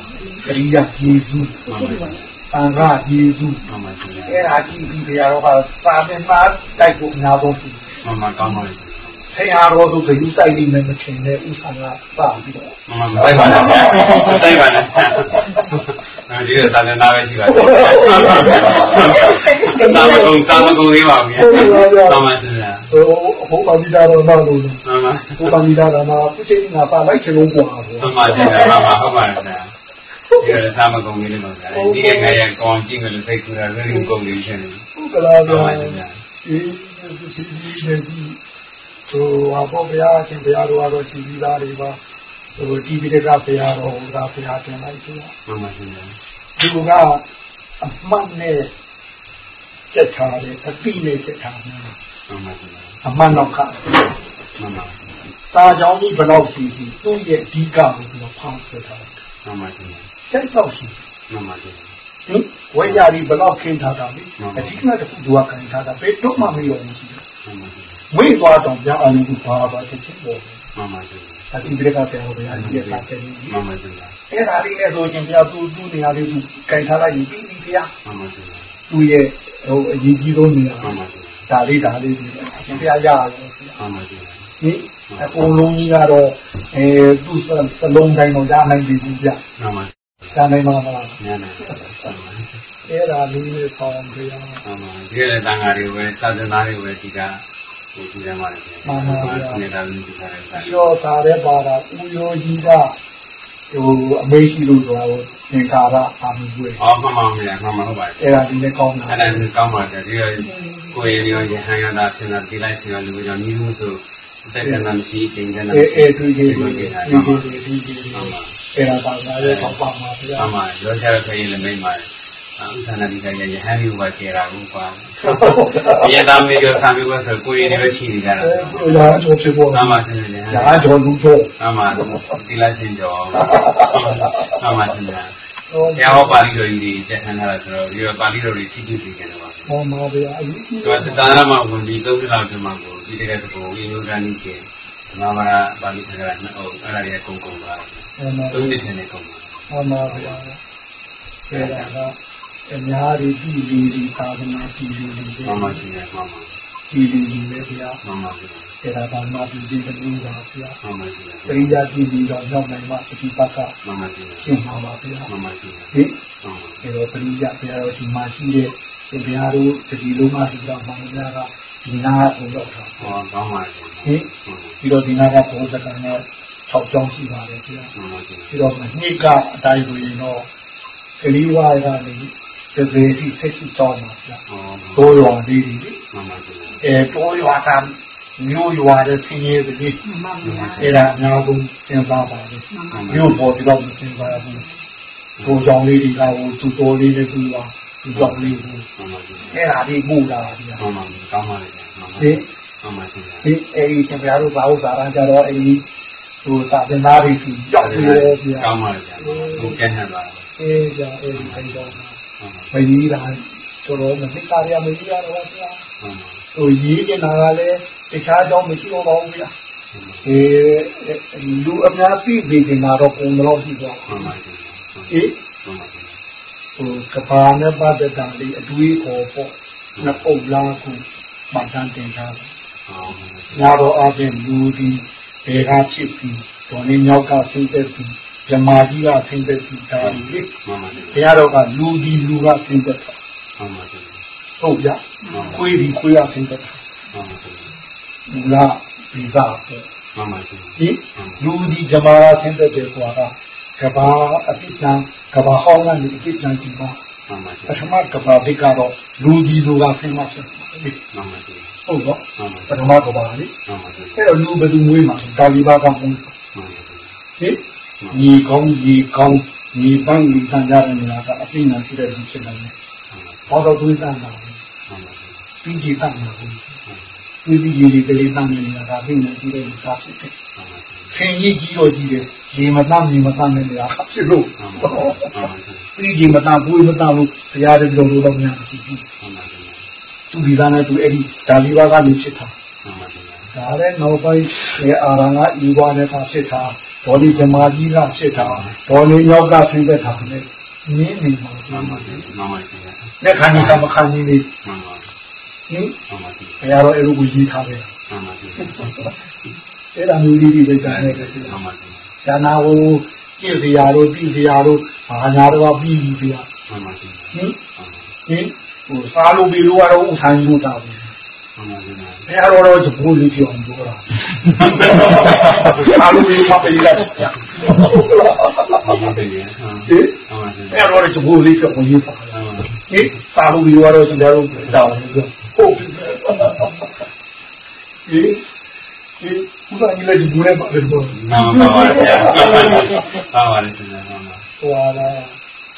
ကရိယာယေရှုမမစင်ဒသံဃာယေစုမှန်ပါဗျာအဲ့ဒါကြည့်ပြီးတရားတော်ကစာသင်မှာတိုက်ဖို့အများဆုံးရှိမှန်ပါကောင်းပါပြီဆရာတော်တို့ကယူဆိုင်နေမယ်မထင်နဲ့ဥစ္စာကစပြီးတော့မှန်ပါပါပါဗျာစိုက်ပါနဲ့ အဲဒီတော့သာသနာပဲရှိပါတယ်သာမကုန်သာမကုန်လေးပါဗျာသာမန်စရာဟိုဟိုပါမိတာတော့တော့လို့မှန်ပါဟိုပါမိတာကမှခုချိန်ကပါလိုက်ချင်လို့ပွားပါမှန်ပါဗျာမှန်ပါဟုတ်ပါဗျာဒီကသာမကုန်လေးလေးပါဗျာဒီကငယ်ရကောင်းကြည့်မယ်လို့စိတ်ကူတာ really ကုန်နေရှင်ဟုတ်ကလားဗျာအေးဒီဒီဒီဟိုဟာပေါ့ဘုရားရှင်ဘုရားတော်ကတော့ရှိပြီးသားတွေပါ ဟိုဒီပိဋကဘုရားတော်ဟိုသာဘုရားတင်လိုက်ဆိုတော့မှန်ပါရှင်ဒီကအမှတ်နဲ့စက်ထားတယ်အတိနဲ့စက်ထားတယ်မှန်ပါရှင်အမှန်တော့ကမှန်ပါတာကြောင့်ဒီဘလောက်ရှိရှိသူ့ရဲ့အဓိကကိုပြီးတော့ဖောင်းဆွဲထားတယ်မှန်ပါရှင်စက်တော့ရှိမှန်ပါရှင်ဟင်ဝေကြပြီးဘလောက်ခင်းထားတာလေအဓိကတစ်ခုသူကခံထားတာဘယ်တော့မှမရောဘူးရှိတယ်မှန်ပါရှင်ဝိသွားတော့ကြာအောင်ဒီဘာဘာတစ်ချက်ပေါ်မှန်ပါရှင် အတိပရိကပြန်ဟောဗျာဒီကစားတယ်မှန်ပါရှင်အဲ့ဒါလေးနဲ့ဆိုရင်ဘုရားသူ့သူ့နေရာလေးသူကင်ထားလိုက်ပြီးပြီးဘုရားမှန်ပါရှင်သူ့ရဲ့ဟိုအရေးကြီးဆုံးနေရာမှန်ပါရှင်ဒါလေးဒါလေးဒီအရှင်ဘုရားရတယ်မှန်ပါရှင်ဒီအကုန်လုံးကြီးကတော့အဲသူ့စလုံးတိုင်းတော့ရနိုင်ပြီဗျာမှန်ပါဒါနိုင်မှာမလားညနေအဲ့ဒါလေးနဲ့ဆောင်ကြရအောင်မှန်ပါဒီကတန်ဃာတွေပဲသာသနာတွေပဲဒီကဟို ဒီထဲမှာလည်းမှန်ပါဗျာနေတာလူတွေထားတယ်ပြီးတော့ဒါလည်းပါတာဥယောကြီးကဟိုအမေရှိလို့ဆိုတော့သင်္ကာရအာမှုွေအော်မှန်ပါဗျာမှန်ပါဟုတ်ပါတယ်အဲ့ဒါဒီလည်းကောင်းတာအဲ့ဒါလည်းကောင်းပါတယ်ဒီကကိုယ်ရည်ရောရဟန်းရတာဆင်တာဒီလိုက်ဆင်ရလူကြောင့်ညီမှုဆိုတက်တဲ့နာမရှိအချိန်ကလည်းအဲအဲသူကြီးဒီဒီဒီဒီဒီမှန်ပါအဲ့ဒါပါလည်းပေါ့ပါမှာဗျာမှန်ပါရောချရခရင်လည်းမိမ့်ပါတယ်ဥ သနာတိကရယဟန်ယူပါကျေတာဘူးကွာဘယသားမေကျော်ဆံပြဖို့ဆိုကိုရင်းတွေချီနေကြတာရာကျော်ဖြစ်ဖို့မှန်ပါရှင်လေရာကျော်လူကျော်မှန်ပါသီလရှင်ကျော်မှန်ပါရှင်ဗျာဘုရားဟောပါဠိတော်ကြီးတွေကျက်ထမ်းထားတာဆိုတော့ဒီပါဠိတော်တွေထိတွေ့နေကြတယ်ပါဟောမှာဗျာအကြီးကြီးတော့တာရမဝင်ပြီးသုံးလအတွင်းမှာကိုဒီတကယ်ကိုအင်းယုဒာနိကေမာမရာပါဠိထက်ကနှစ်အုပ်အဲ့ဒါတွေအကုန်ကုန်သွားတယ်သုံးနှစ်ထင်နေကုန်ပါဟောမှာဗျာအဲ့ဒါ ကအများကြီးပြည်လူတွေသာသနာပြည်လူတွေမှန်ပါရှင်မှန်ပါပြည်လူတွေပဲဗျာမှန်ပါရှင်အဲ့ဒါသာနာပြည်ပြည်လူပါဗျာမှန်ပါရှင်ပရိယာပြည်လူတော့ရောက်နိုင်မှအတိပတ်ကမှန်ပါရှင်ရှင်းပါပါဗျာမှန်ပါရှင်ဟင်အဲ့တော့ပရိယာဘုရားတော်ဒီမှာရှိတဲ့ရှင်ဘုရားတို့တတိလုံးမဒီတော့မှန်များကဒီနာကိုရောက်တာဟောကောင်းပါရှင်ဟင်ပြီးတော့ဒီနာကဘုရားစကံနဲ့6ကြောင်းရှိပါတယ်ဗျာမှန်ပါရှင်ပြီးတော့နှစ်ကအတိုင်းဆိုရင်တော့ကလေးဝါရကနေ တကယ်ဒီဆက်ရှိကြောင်းပါဗျာတိုးရွာလေးတွေအဲတိုးရွာကမျိုးရွာတဲ့ဆင်းရဲတွေအဲ့ဒါအများဆုံးစဉ်းစားပါလေမျိုးပေါ်ဒီတော့စဉ်းစားရဘူးတိုးကြောင်းလေးတွေကဟိုသူတော်လေးတွေသူကသူကြောင်းလေးကိုအဲ့ဒါလေးပို့လာပါဗျာမှန်ပါကောင်းပါလေဟင်မှန်ပါဒီအဲ့ဒီသင်္ကြန်တို့ဘာလို့စာရမ်းကြတော့အဲ့ဒီဟိုစာသင်သားတွေစီရောက်ပြီးတော့ဗျာကောင်းပါလေဟိုကျန်ဟန်ပါအေးကြာအဲ့ဒီအဲ့တော့ မကြီးတာတော်တော်မသိတာရမကြီးရတော့ဗျာဟိုရေးနေတာကလည်းတခြားကြောင့်မရှိတော့ပါဘူးဗျာအဲလူအများသိနေကြတာတော့ပုံတော့ရှိသွားမှန်ပါရှင်အေးဟိုကဘာနဲ့ပတ်သက်တာလေးအတွေးခေါ်ပေါ့နှစ်ပုတ်လားခုမှတ်တမ်းတင်ထားတယ်။ညာတော့အပြင်လူဒီဘေကဖြစ်ပြီးဒေါ်နေမြောက်ကဆင်းသက်ပြီး ဇမာကြီးကဆင်းသက်ပြီးဒါလေမှန်ပါရှင်ဘုရားတော်ကလူဒီလူကဆင်းသက်တာမှန်ပါရှင်ဟုတ်ဗျာခွေးဒီခွေးကဆင်းသက်တာမှန်ပါရှင်လူလားဒီကပေါ့မှန်ပါရှင်ဒီလူဒီဇမာဆင်းသက်တယ်ဆိုတာကကဘာအတိတံကဘာဟောင်းကနေအတိတံဒီမှာမှန်ပါရှင်ပထမကဘာဒီကတော့လူဒီလူကဆင်းမှဖြစ်တယ်မှန်ပါရှင်ဟုတ်တော့ပထမကဘာလေမှန်ပါရှင်အဲ့တော့လူဘယ်သူမွေးမှာဒါလီဘာကမွေးမှန်ပါရှင်ဟင် ညီကောင်းညီကောင်းညီပန်းညီပန်းကြတဲ့နေရာကအသိဉာဏ်ရှိတဲ့လူဖြစ်နေတယ်။ဘောတော်သွေးတန်တာပြီးကြည့်တတ်မှာဘူး။ပြီးပြီးကြီးကလေးတန်တဲ့နေရာကအသိဉာဏ်ရှိတဲ့လူသားဖြစ်တယ်။ခင်ကြီးကြီးတော့ကြီးတယ်ရေမတမ်းရေမတမ်းတဲ့နေရာဖြစ်လို့ပြီးကြီးမတမ်းဘူးမတမ်းလို့ဘုရားတကြောလို့တော့များမရှိဘူး။သူဒီသားနဲ့သူအဲ့ဒီဒါလီဘာကနေဖြစ်တာ။ဒါလည်းနောက်ပိုင်းအာရံကဤဝါနဲ့သာဖြစ်တာ ဒေါ်လီဇမာကြီးကဖြစ်တာဒေါ်လီယောက်ကဆင်းသက်တာနဲ့နင်းနေမှာမှန်ပါဗျာမှန်ပါဗျာလက်ခံနေကမခံနေလေမှန်ပါဟင်မှန်ပါဗျာဘုရားတော်အဲ့လိုကိုရေးထားတယ်မှန်ပါဗျာအဲ့ဒါမျိုးလေးတွေပဲကြားနေတယ်မှန်ပါဗျာဇာနာကိုပြည့်စရာတို့ပြည်စရာတို့ဘာညာတော့ပြီးပြီဗျာမှန်ပါဗျာဟင်ဟင်ဟိုစားလို့ပြီးလို့ကတော့ဥဆိုင်လို့တာဘူးမှန်ပါဗျာ ဘယ်တော့တော့ဂျပူလေးပြောင်းပြောတာစားလို့ပြီးမှပြည်လာဗျာမှန်ပါဗျာဟင်အဲ့တော့ဂျပူလေးပြောင်းရေးပါဟင်စားလို့ပြီးတော့ကျွန်တော်တို့တောင်းလို့ဟုတ်ဟင်ဒီဥစားကြီးလည်းဂျပူနဲ့ပါတယ်ပေါ့မှန်ပါဗျာမှန်ပါပါတယ်ကျွန်တော်မှန်ပါဟိုလာ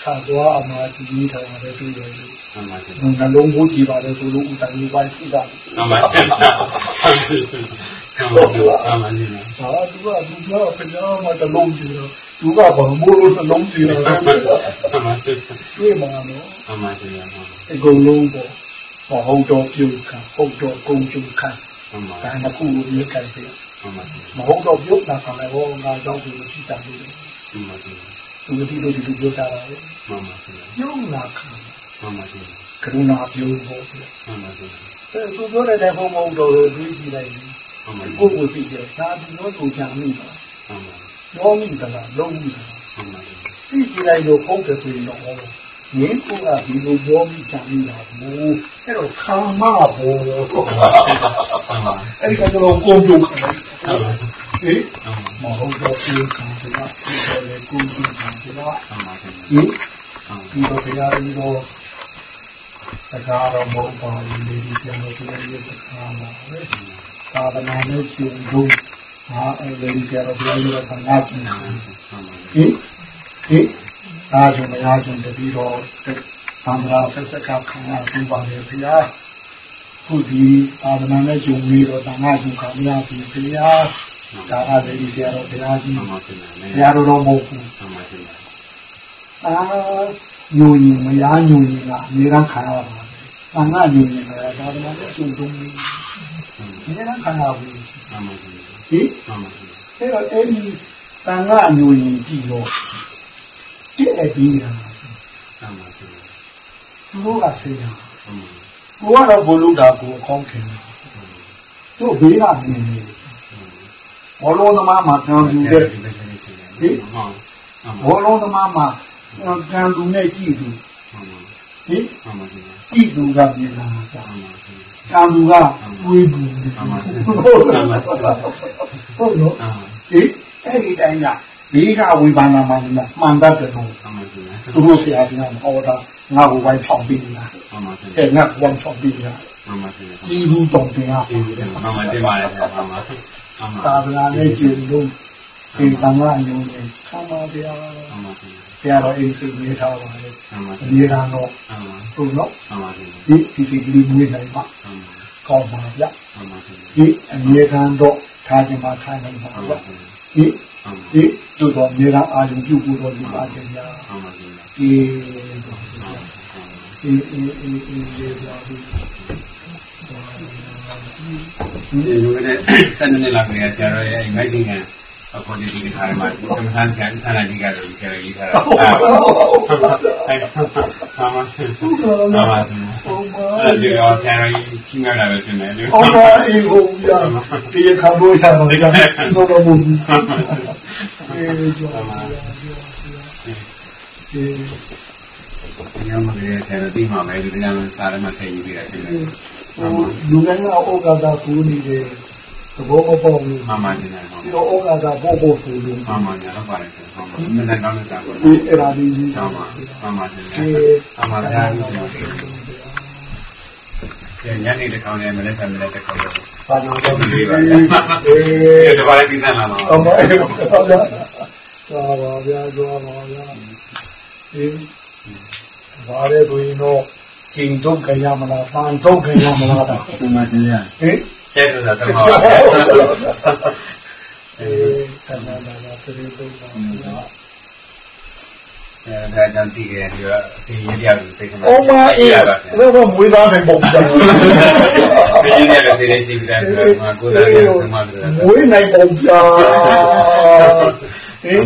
ခံသွားအမှာကြီးထားတယ်တွေ့ရတယ်မှန်ပါဗျာနှလုံးကိုကြည့်ပါတယ်ဆိုလို့ဥစားကြီးပိုင်းရှိတာမှန်ပါဗျာမှန်ပါဗျာမှန်ပါဗျာဟာသူကသူကဖျားမှာတလုံးကြည့်တော့သူကဘာမို့လို့နှလုံးကြည့်တော့မှန်ပါဗျာတွေ့မှာနော်မှန်ပါဗျာအကုန်လုံးပေါ့ဟုတ်တော့ပြုခံဟုတ်တော့ကုန်ပြုခံမှန်ပါဒါကခုလိုမျိုးကြိုက်တယ်မှန်ပါမဟုတ်တော့ပြုတ်တာကလည်းဟောငါကြောင့်ဒီလိုဖြစ်တာလို့မှန်ပါ သူဒီလိုဒီလိုပြောကြတာလေမှန်ပါပြုတ်လာခံမှန်ပါကရုဏာပြုတ်ဖို့မှန်ပါအဲသူပြောတဲ့ဘုံမဟုတ်တော့လို့တွေးကြည့်လိုက်ရင်ကိုယ်ကိုသိတယ်ဒါဒီလိုကိုကြံမိပါမှန်ပါပြောမိသလားလုံးမိသလားမှန်ပါသိကြည့်လိုက်လို့ဟုတ်တယ်ဆိုရင်တော့ ငင်းကိုကဒီလိုပြောမိကြမိတာဘူးအဲ့တော့ခါမဘောအဲ့ဒီကတော့ကိုကြုံခံဟေးမဟုတ်တော့စီခံကြတာဒီလိုလေကိုကြုံခံကြတာဟင်ဒီလိုတရားပြီးတော့တကားတော့မဟုတ်ပါဘူးလေဒီပြန်လို့ပြန်ရတဲ့ခါမှာပဲသာသနာ့နဲ့ရှင်တို့ဟာအဲ့ဒီကြတော့ပြန်ရတဲ့ငါကြည့်နေဟင်ဟ င်အားကြောင့်မရကြောင့်တတိတော်သံဃာဆက်ဆက်ကခံရပြီးပါလေဗျာခုဒီသာသနာနဲ့ဂျုံပြီးတော့တန်ခါဂျုံခံရပြီဗျာဒါအားလည်းဒီဆရာတော်ဘုရားကြီးဘုရားတော်တော်မဟုတ်ဘူးအာညူရင်မရညူရင်ကအများအားခံရပါမယ်။ဘာငါညူရင်လည်းသာသနာနဲ့ဂျုံတုံးပြီးအများအားခံရဘူး။ဟင်အဲ့တော့အဲ့ဒီတန်ခါညူရင်ကြည့်တော့ ပြည့်အပြီးတာမှန်ပါဗျာသူတို့ကဆေးရကိုကတော့ဘုလို့တာကိုအကောင်းခင်သူ့ဘေးကနေနေဘောလုံးသမားမှာကံတူတဲ့ဟင်ဘောလုံးသမားမှာကံတူနဲ့ကြည့်သူဟင်ကြည့်သူကမြင်လာတာကံတူကတွေးဘူးဟုတ်နော်ဟင်အဲ့ဒီတိုင်းက ဘေးကဝိပါဏမှာလည်းမှန်တတ်တယ်လို့သူတို့ဆရာကဟောတာငါ့ကိုဝိုင်းဆောင်ပြီးလားအဲငါ့ကိုဝိုင်းဆောင်ပြီးလားဒီလူတောင်တင်ဟာမှန်ပါတင်ပါလေမှန်ပါသာသနာနဲ့ကျင့်လို့ဒီသံဃာအယုံနဲ့ဆံပါဗျာမှန်ပါဘုရားတော်အိမ်စိတ်နေထားပါလေမှန်ပါဒီရန်တော့ဟုတ်နော်မှန်ပါဒီဒီစိတ်ကလေးမွေးနိုင်ပါကောင်းပါဗျမှန်ပါဒီအမြဲတမ်းတော့ထားခြင်းမှာထားနိုင်ပါဗျဒီ ဒီတို့တော့မြေကအာရုံပြုဖို့တော့ဒီပါတယ်ညာဒီဒီဒီဒီဒီဒီပါဒီဒီလိုနဲ့ဆက်နေလာကြရဆရာတော်ရဲ့မိုက်တင်ကန် အခုဒီဒီခါမှာသမထန်ဆန်ဆန္ဒကြီးကတော့ဆရာတော်ရေးထားတာအဲဆာမဆာမအဲဒီတော့ဆရာတော်ကြီးချင်းရတာပဲဖြစ်နေတယ်ဟုတ်ပါအေးဟုတ်ပြဒီခါလို့ဆရာတော်ကြီးကတော့တော့ဘူးအေးကြောပါအေးညမလေးဆရာတော်ဒီမှာပဲဒီကနေ့စာရမထည့်ယူပြီးတာဖြစ်နေတယ်လူတိုင်းကဩဃာတပူနေတယ် သဘောမပေါက်ဘူးမှန်ပါတင်တယ်ဒီတော့ဩဃာတပို့ဖို့ဆိုလို့မှန်ပါညာဟုတ်ပါတယ်မှန်ပါမနေ့ကောင်းတဲ့စာပေါ့ဒီအဲ့ဒါဒီမှန်ပါမှန်ပါတင်တယ်မှန်ပါဗျာညနေတစ်ခေါက်နဲ့မနေ့ကမနေ့တစ်ခေါက်တော့ပါလို့တော့ဒီပါအေးဒီပါလေးပြီးသားလာပါဟုတ်ပါဟုတ်ပါဗျာသွားပါဗျာသွားပါဗျာအေးဘာလဲဆိုရင်တော့ကျင်ဒုက္ခရမလားပန်ဒုက္ခရမလားဒီမှာတင်ရဟင် ကျဲဆိုတာသမပါအေးသနာလာတာပြေတော့ပါအဲဒါကြောင့်တည်ခဲ့တယ်ပြောဒီရပြကိုသိကမှာ။အော်မအေးတော့မွေးသားနိုင်ပုံကြတယ်။ဒီရပြကိုသိနေရှိတယ်ဆိုတော့ကိုယ်တိုင်ကသမတ်တယ်။မွေးနိုင်ပုံကြ။ဟင်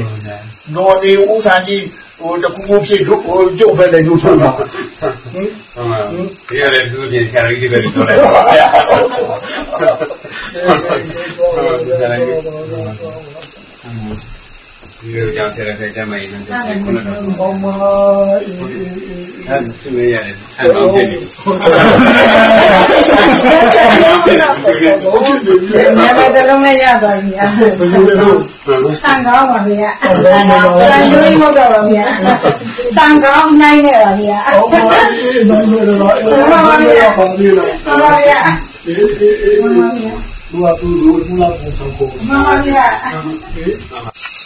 နော်ဒီဥစ္စာကြီး ဟိုတကူကူဖြစ်လို့ဟိုကြုတ်ပဲလေလို့ဆိုတော့ဟင်ဟုတ်ပါဘူးဒီရတဲ့သူပြင်ဆရာကြီးတွေပဲပြောလိုက်ပါဗျာ ဒီလိုကြောင့်ဆရာတွေတမ်းမရင်တော့ခုနကတော့ဘောင်းမအေးအေးအေးအဲသူရရတယ်ဆန်တော့ဖြစ်နေမြန်မာတလုံးနဲ့ရသွားပြီ။ဘယ်လိုလဲလို့ဆန်ကောင်းပါဗျာ။ဆန်ရွေးမဟုတ်တော့ပါဗျာ။ဆန်ကောင်းနိုင်နေပါဗျာ။ဟောပါအေးဘယ်လိုလဲတော့အေးဘာလို့လဲပါလေလားမှန်ပါဗျာအေးအေးအေးသူကသူ့လိုသူ့လောက်ပုံစံကို။မှန်ပါဗျာ။အေး